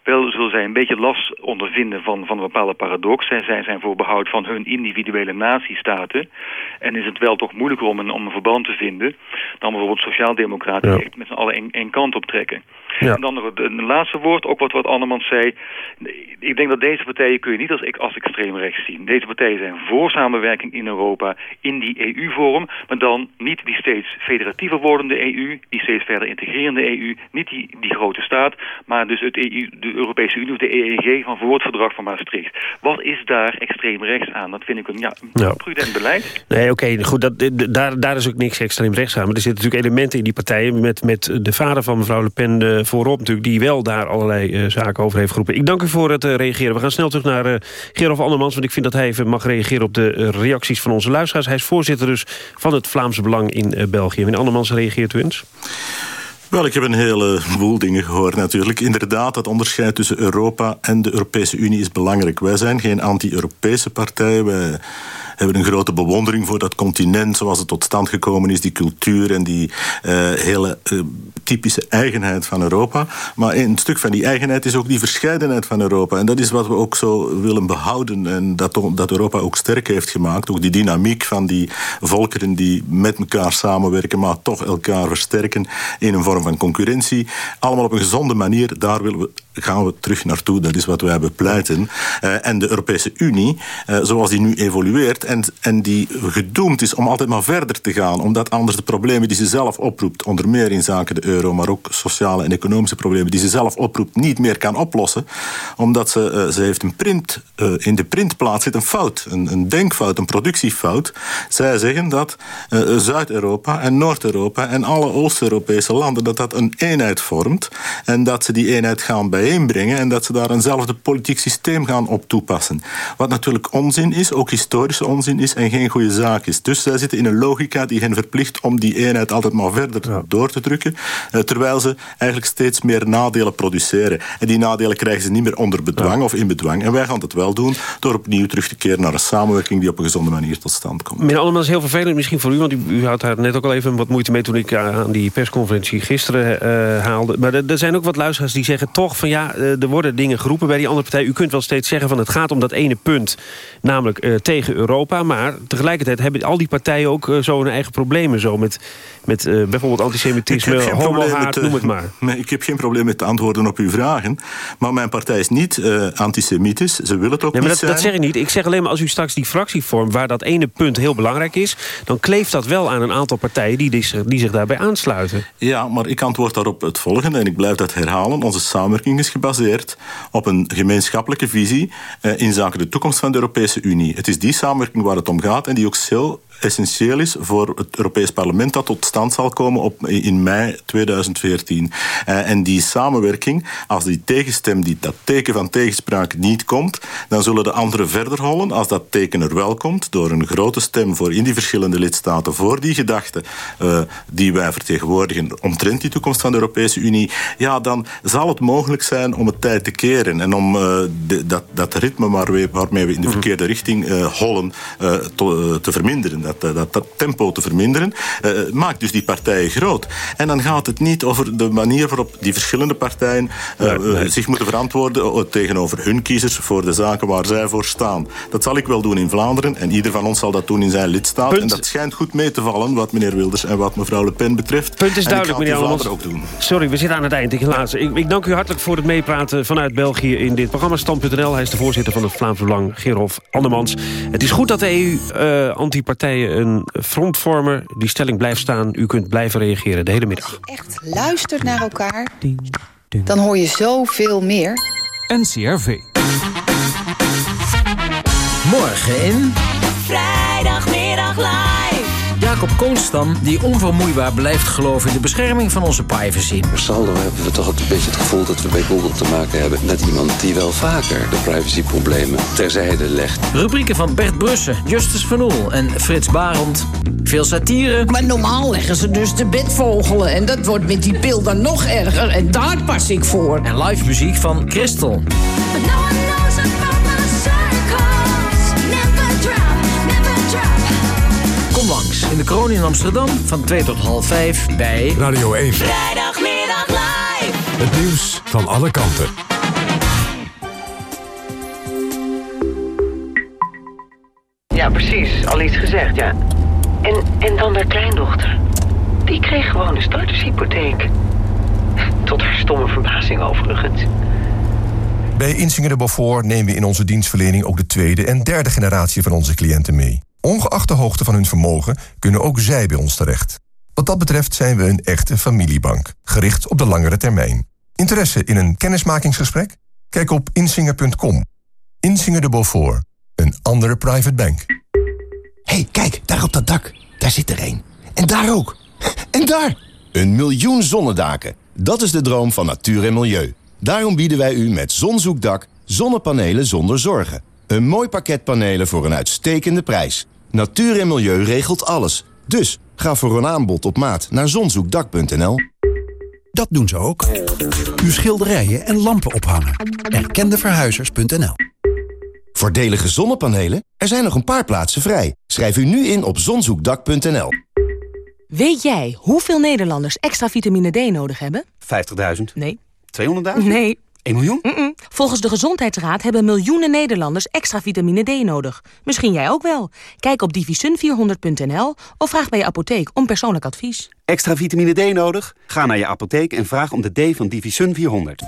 Wel zullen zij een beetje last ondervinden van, van een bepaalde paradox. Zij, zij zijn voor behoud van hun individuele natiestaten. En is het wel toch moeilijker om een, om een verband te vinden... dan bijvoorbeeld sociaaldemocraten die met z'n allen één, kant op trekken. Ja. En dan nog het, een laatste woord, ook wat, wat Annemans zei. Ik denk dat deze partijen kun je niet als, als extreem rechts zien. Deze partijen zijn voor samenwerking in Europa in die EU-vorm, maar dan niet die steeds federatiever wordende EU, die steeds verder integrerende EU, niet die, die grote staat, maar dus het EU, de Europese Unie of de EEG van voor het verdrag van Maastricht. Wat is daar extreem rechts aan? Dat vind ik een, ja, prudent beleid. Nee, oké, goed, dat, daar, daar is ook niks extreem rechts aan. Maar er zitten natuurlijk elementen in die partijen... met, met de vader van mevrouw Le Pen eh, voorop natuurlijk... die wel daar allerlei eh, zaken over heeft geroepen. Ik dank u voor het eh, reageren. We gaan snel terug naar eh Gerolf Andermans... want ik vind dat hij even mag reageren op de reacties van onze luisteraars. Hij is voorzitter dus van het Vlaamse Belang in eh, België. Meneer Andermans, reageert u eens? Wel, ik heb een heleboel dingen gehoord natuurlijk. Inderdaad, het onderscheid tussen Europa en de Europese Unie is belangrijk. Wij zijn geen anti-Europese partij. Wij hebben een grote bewondering voor dat continent... zoals het tot stand gekomen is, die cultuur en die eh, hele eh, typische eigenheid van Europa. Maar een stuk van die eigenheid is ook die verscheidenheid van Europa. En dat is wat we ook zo willen behouden. En dat, dat Europa ook sterk heeft gemaakt. Ook die dynamiek van die volkeren die met elkaar samenwerken... maar toch elkaar versterken in een vorm van concurrentie. Allemaal op een gezonde manier. Daar willen we, gaan we terug naartoe. Dat is wat wij bepleiten. Uh, en de Europese Unie, zoals die nu evolueert... En, en die gedoemd is om altijd maar verder te gaan... omdat anders de problemen die ze zelf oproept... onder meer in zaken de euro, maar ook sociale en economische problemen... die ze zelf oproept, niet meer kan oplossen. Omdat ze, uh, ze heeft een print... in de printplaats zit een fout, een, een denkfout, een productiefout. Zij zeggen dat Zuid-Europa en Noord-Europa... en alle Oost-Europese landen, dat dat een eenheid vormt... en dat ze die eenheid gaan bijeenbrengen... en dat ze daar eenzelfde politiek systeem gaan op toepassen. Wat natuurlijk onzin is, ook historische onzin is... en geen goede zaak is. Dus zij zitten in een logica die hen verplicht... om die eenheid altijd maar verder ja. door te drukken... Uh, terwijl ze eigenlijk steeds meer nadelen produceren. En die nadelen krijgen ze niet meer onder bedwang ja. of in bedwang. En wij gaan het wel doen door opnieuw terug te keren... naar een samenwerking die op een gezonde manier tot stand komt. Meneer Allemaal is heel vervelend misschien voor u... want u, u had daar net ook al even wat moeite mee... toen ik aan die persconferentie gisteren uh, haalde. Maar er zijn ook wat luisteraars die zeggen toch van... ja, er worden dingen geroepen bij die andere partij. U kunt wel steeds zeggen van het gaat om dat ene punt... namelijk uh, tegen Europa. Maar tegelijkertijd hebben al die partijen ook uh, zo hun eigen problemen. Zo met, met uh, bijvoorbeeld antisemitisme, homohaat, noem het maar. [LAUGHS] Ik heb geen probleem met antwoorden op uw vragen. Maar mijn partij is niet uh, antisemitisch. Ze wil het ook nee, maar niet dat, zijn. dat zeg ik niet. Ik zeg alleen maar als u straks die fractie vormt... waar dat ene punt heel belangrijk is... dan kleeft dat wel aan een aantal partijen die, die, die zich daarbij aansluiten. Ja, maar ik antwoord daarop het volgende. En ik blijf dat herhalen. Onze samenwerking is gebaseerd op een gemeenschappelijke visie... In zaken de toekomst van de Europese Unie. Het is die samenwerking waar het om gaat... en die ook heel essentieel is voor het Europees Parlement... dat tot stand zal komen op, in mei 2014. Uh, en die samenwerking, als die tegenstem, die, dat teken van tegenspraak niet komt... dan zullen de anderen verder hollen. Als dat teken er wel komt, door een grote stem... voor in die verschillende lidstaten, voor die gedachten... Uh, die wij vertegenwoordigen omtrent die toekomst van de Europese Unie... ja, dan zal het mogelijk zijn om het tijd te keren... en om uh, de, dat, dat ritme waarmee, waarmee we in de verkeerde richting hollen te, te verminderen dat, dat, dat, tempo te verminderen, uh, maakt dus die partijen groot. En dan gaat het niet over de manier waarop die verschillende partijen uh, nee, nee. zich moeten verantwoorden tegenover hun kiezers voor de zaken waar zij voor staan. Dat zal ik wel doen in Vlaanderen en ieder van ons zal dat doen in zijn lidstaat. Punt. En dat schijnt goed mee te vallen wat meneer Wilders en wat mevrouw Le Pen betreft. Punt is duidelijk, meneer Allemans. ook doen. Sorry, we zitten aan het eind. Ik, helaas. Ik, ik dank u hartelijk voor het meepraten vanuit België in dit programma Stand.nl. Hij is de voorzitter van het Vlaams Belang, Gerolf Andermans. Het is goed dat de EU uh, antipartijen een frontvormer. Die stelling blijft staan. U kunt blijven reageren de hele middag. Als je echt luistert naar elkaar, dan hoor je zoveel meer. NCRV. Morgen in... Vrijdagmiddag live. Jacob Koonstam, die onvermoeibaar blijft geloven in de bescherming van onze privacy. Saldo hebben we toch een beetje het gevoel dat we bij Google te maken hebben met iemand die wel vaker de privacyproblemen terzijde legt. Rubrieken van Bert Brussen, Justus Van Oel en Frits Barend. Veel satire. Maar normaal leggen ze dus de bedvogelen en dat wordt met die pil dan nog erger en daar pas ik voor. En live muziek van Christel. In Kroon in Amsterdam van 2 tot half 5 bij... Radio 1. Vrijdagmiddag live. Het nieuws van alle kanten. Ja, precies. Al iets gezegd, ja. En, en dan haar kleindochter. Die kreeg gewoon een startershypotheek. Tot haar stomme verbazing overigens. Bij Insinger de Beaufort nemen we in onze dienstverlening ook de tweede en derde generatie van onze cliënten mee. Ongeacht de hoogte van hun vermogen kunnen ook zij bij ons terecht. Wat dat betreft zijn we een echte familiebank, gericht op de langere termijn. Interesse in een kennismakingsgesprek? Kijk op insinger.com. Insinger de Beaufort, een andere private bank. hey, kijk, daar op dat dak. Daar zit er een. En daar ook. En daar! Een miljoen zonnedaken. Dat is de droom van natuur en milieu. Daarom bieden wij u met Zonzoekdak zonnepanelen zonder zorgen. Een mooi pakket panelen voor een uitstekende prijs. Natuur en milieu regelt alles. Dus ga voor een aanbod op maat naar zonzoekdak.nl. Dat doen ze ook. Uw schilderijen en lampen ophangen. Erkendeverhuizers.nl Voordelige zonnepanelen? Er zijn nog een paar plaatsen vrij. Schrijf u nu in op zonzoekdak.nl. Weet jij hoeveel Nederlanders extra vitamine D nodig hebben? 50.000. Nee. 200.000? Nee. 1 miljoen? Volgens de Gezondheidsraad hebben miljoenen Nederlanders extra vitamine D nodig. Misschien jij ook wel. Kijk op divisun400.nl of vraag bij je apotheek om persoonlijk advies. Extra vitamine D nodig? Ga naar je apotheek en vraag om de D van Divisun 400.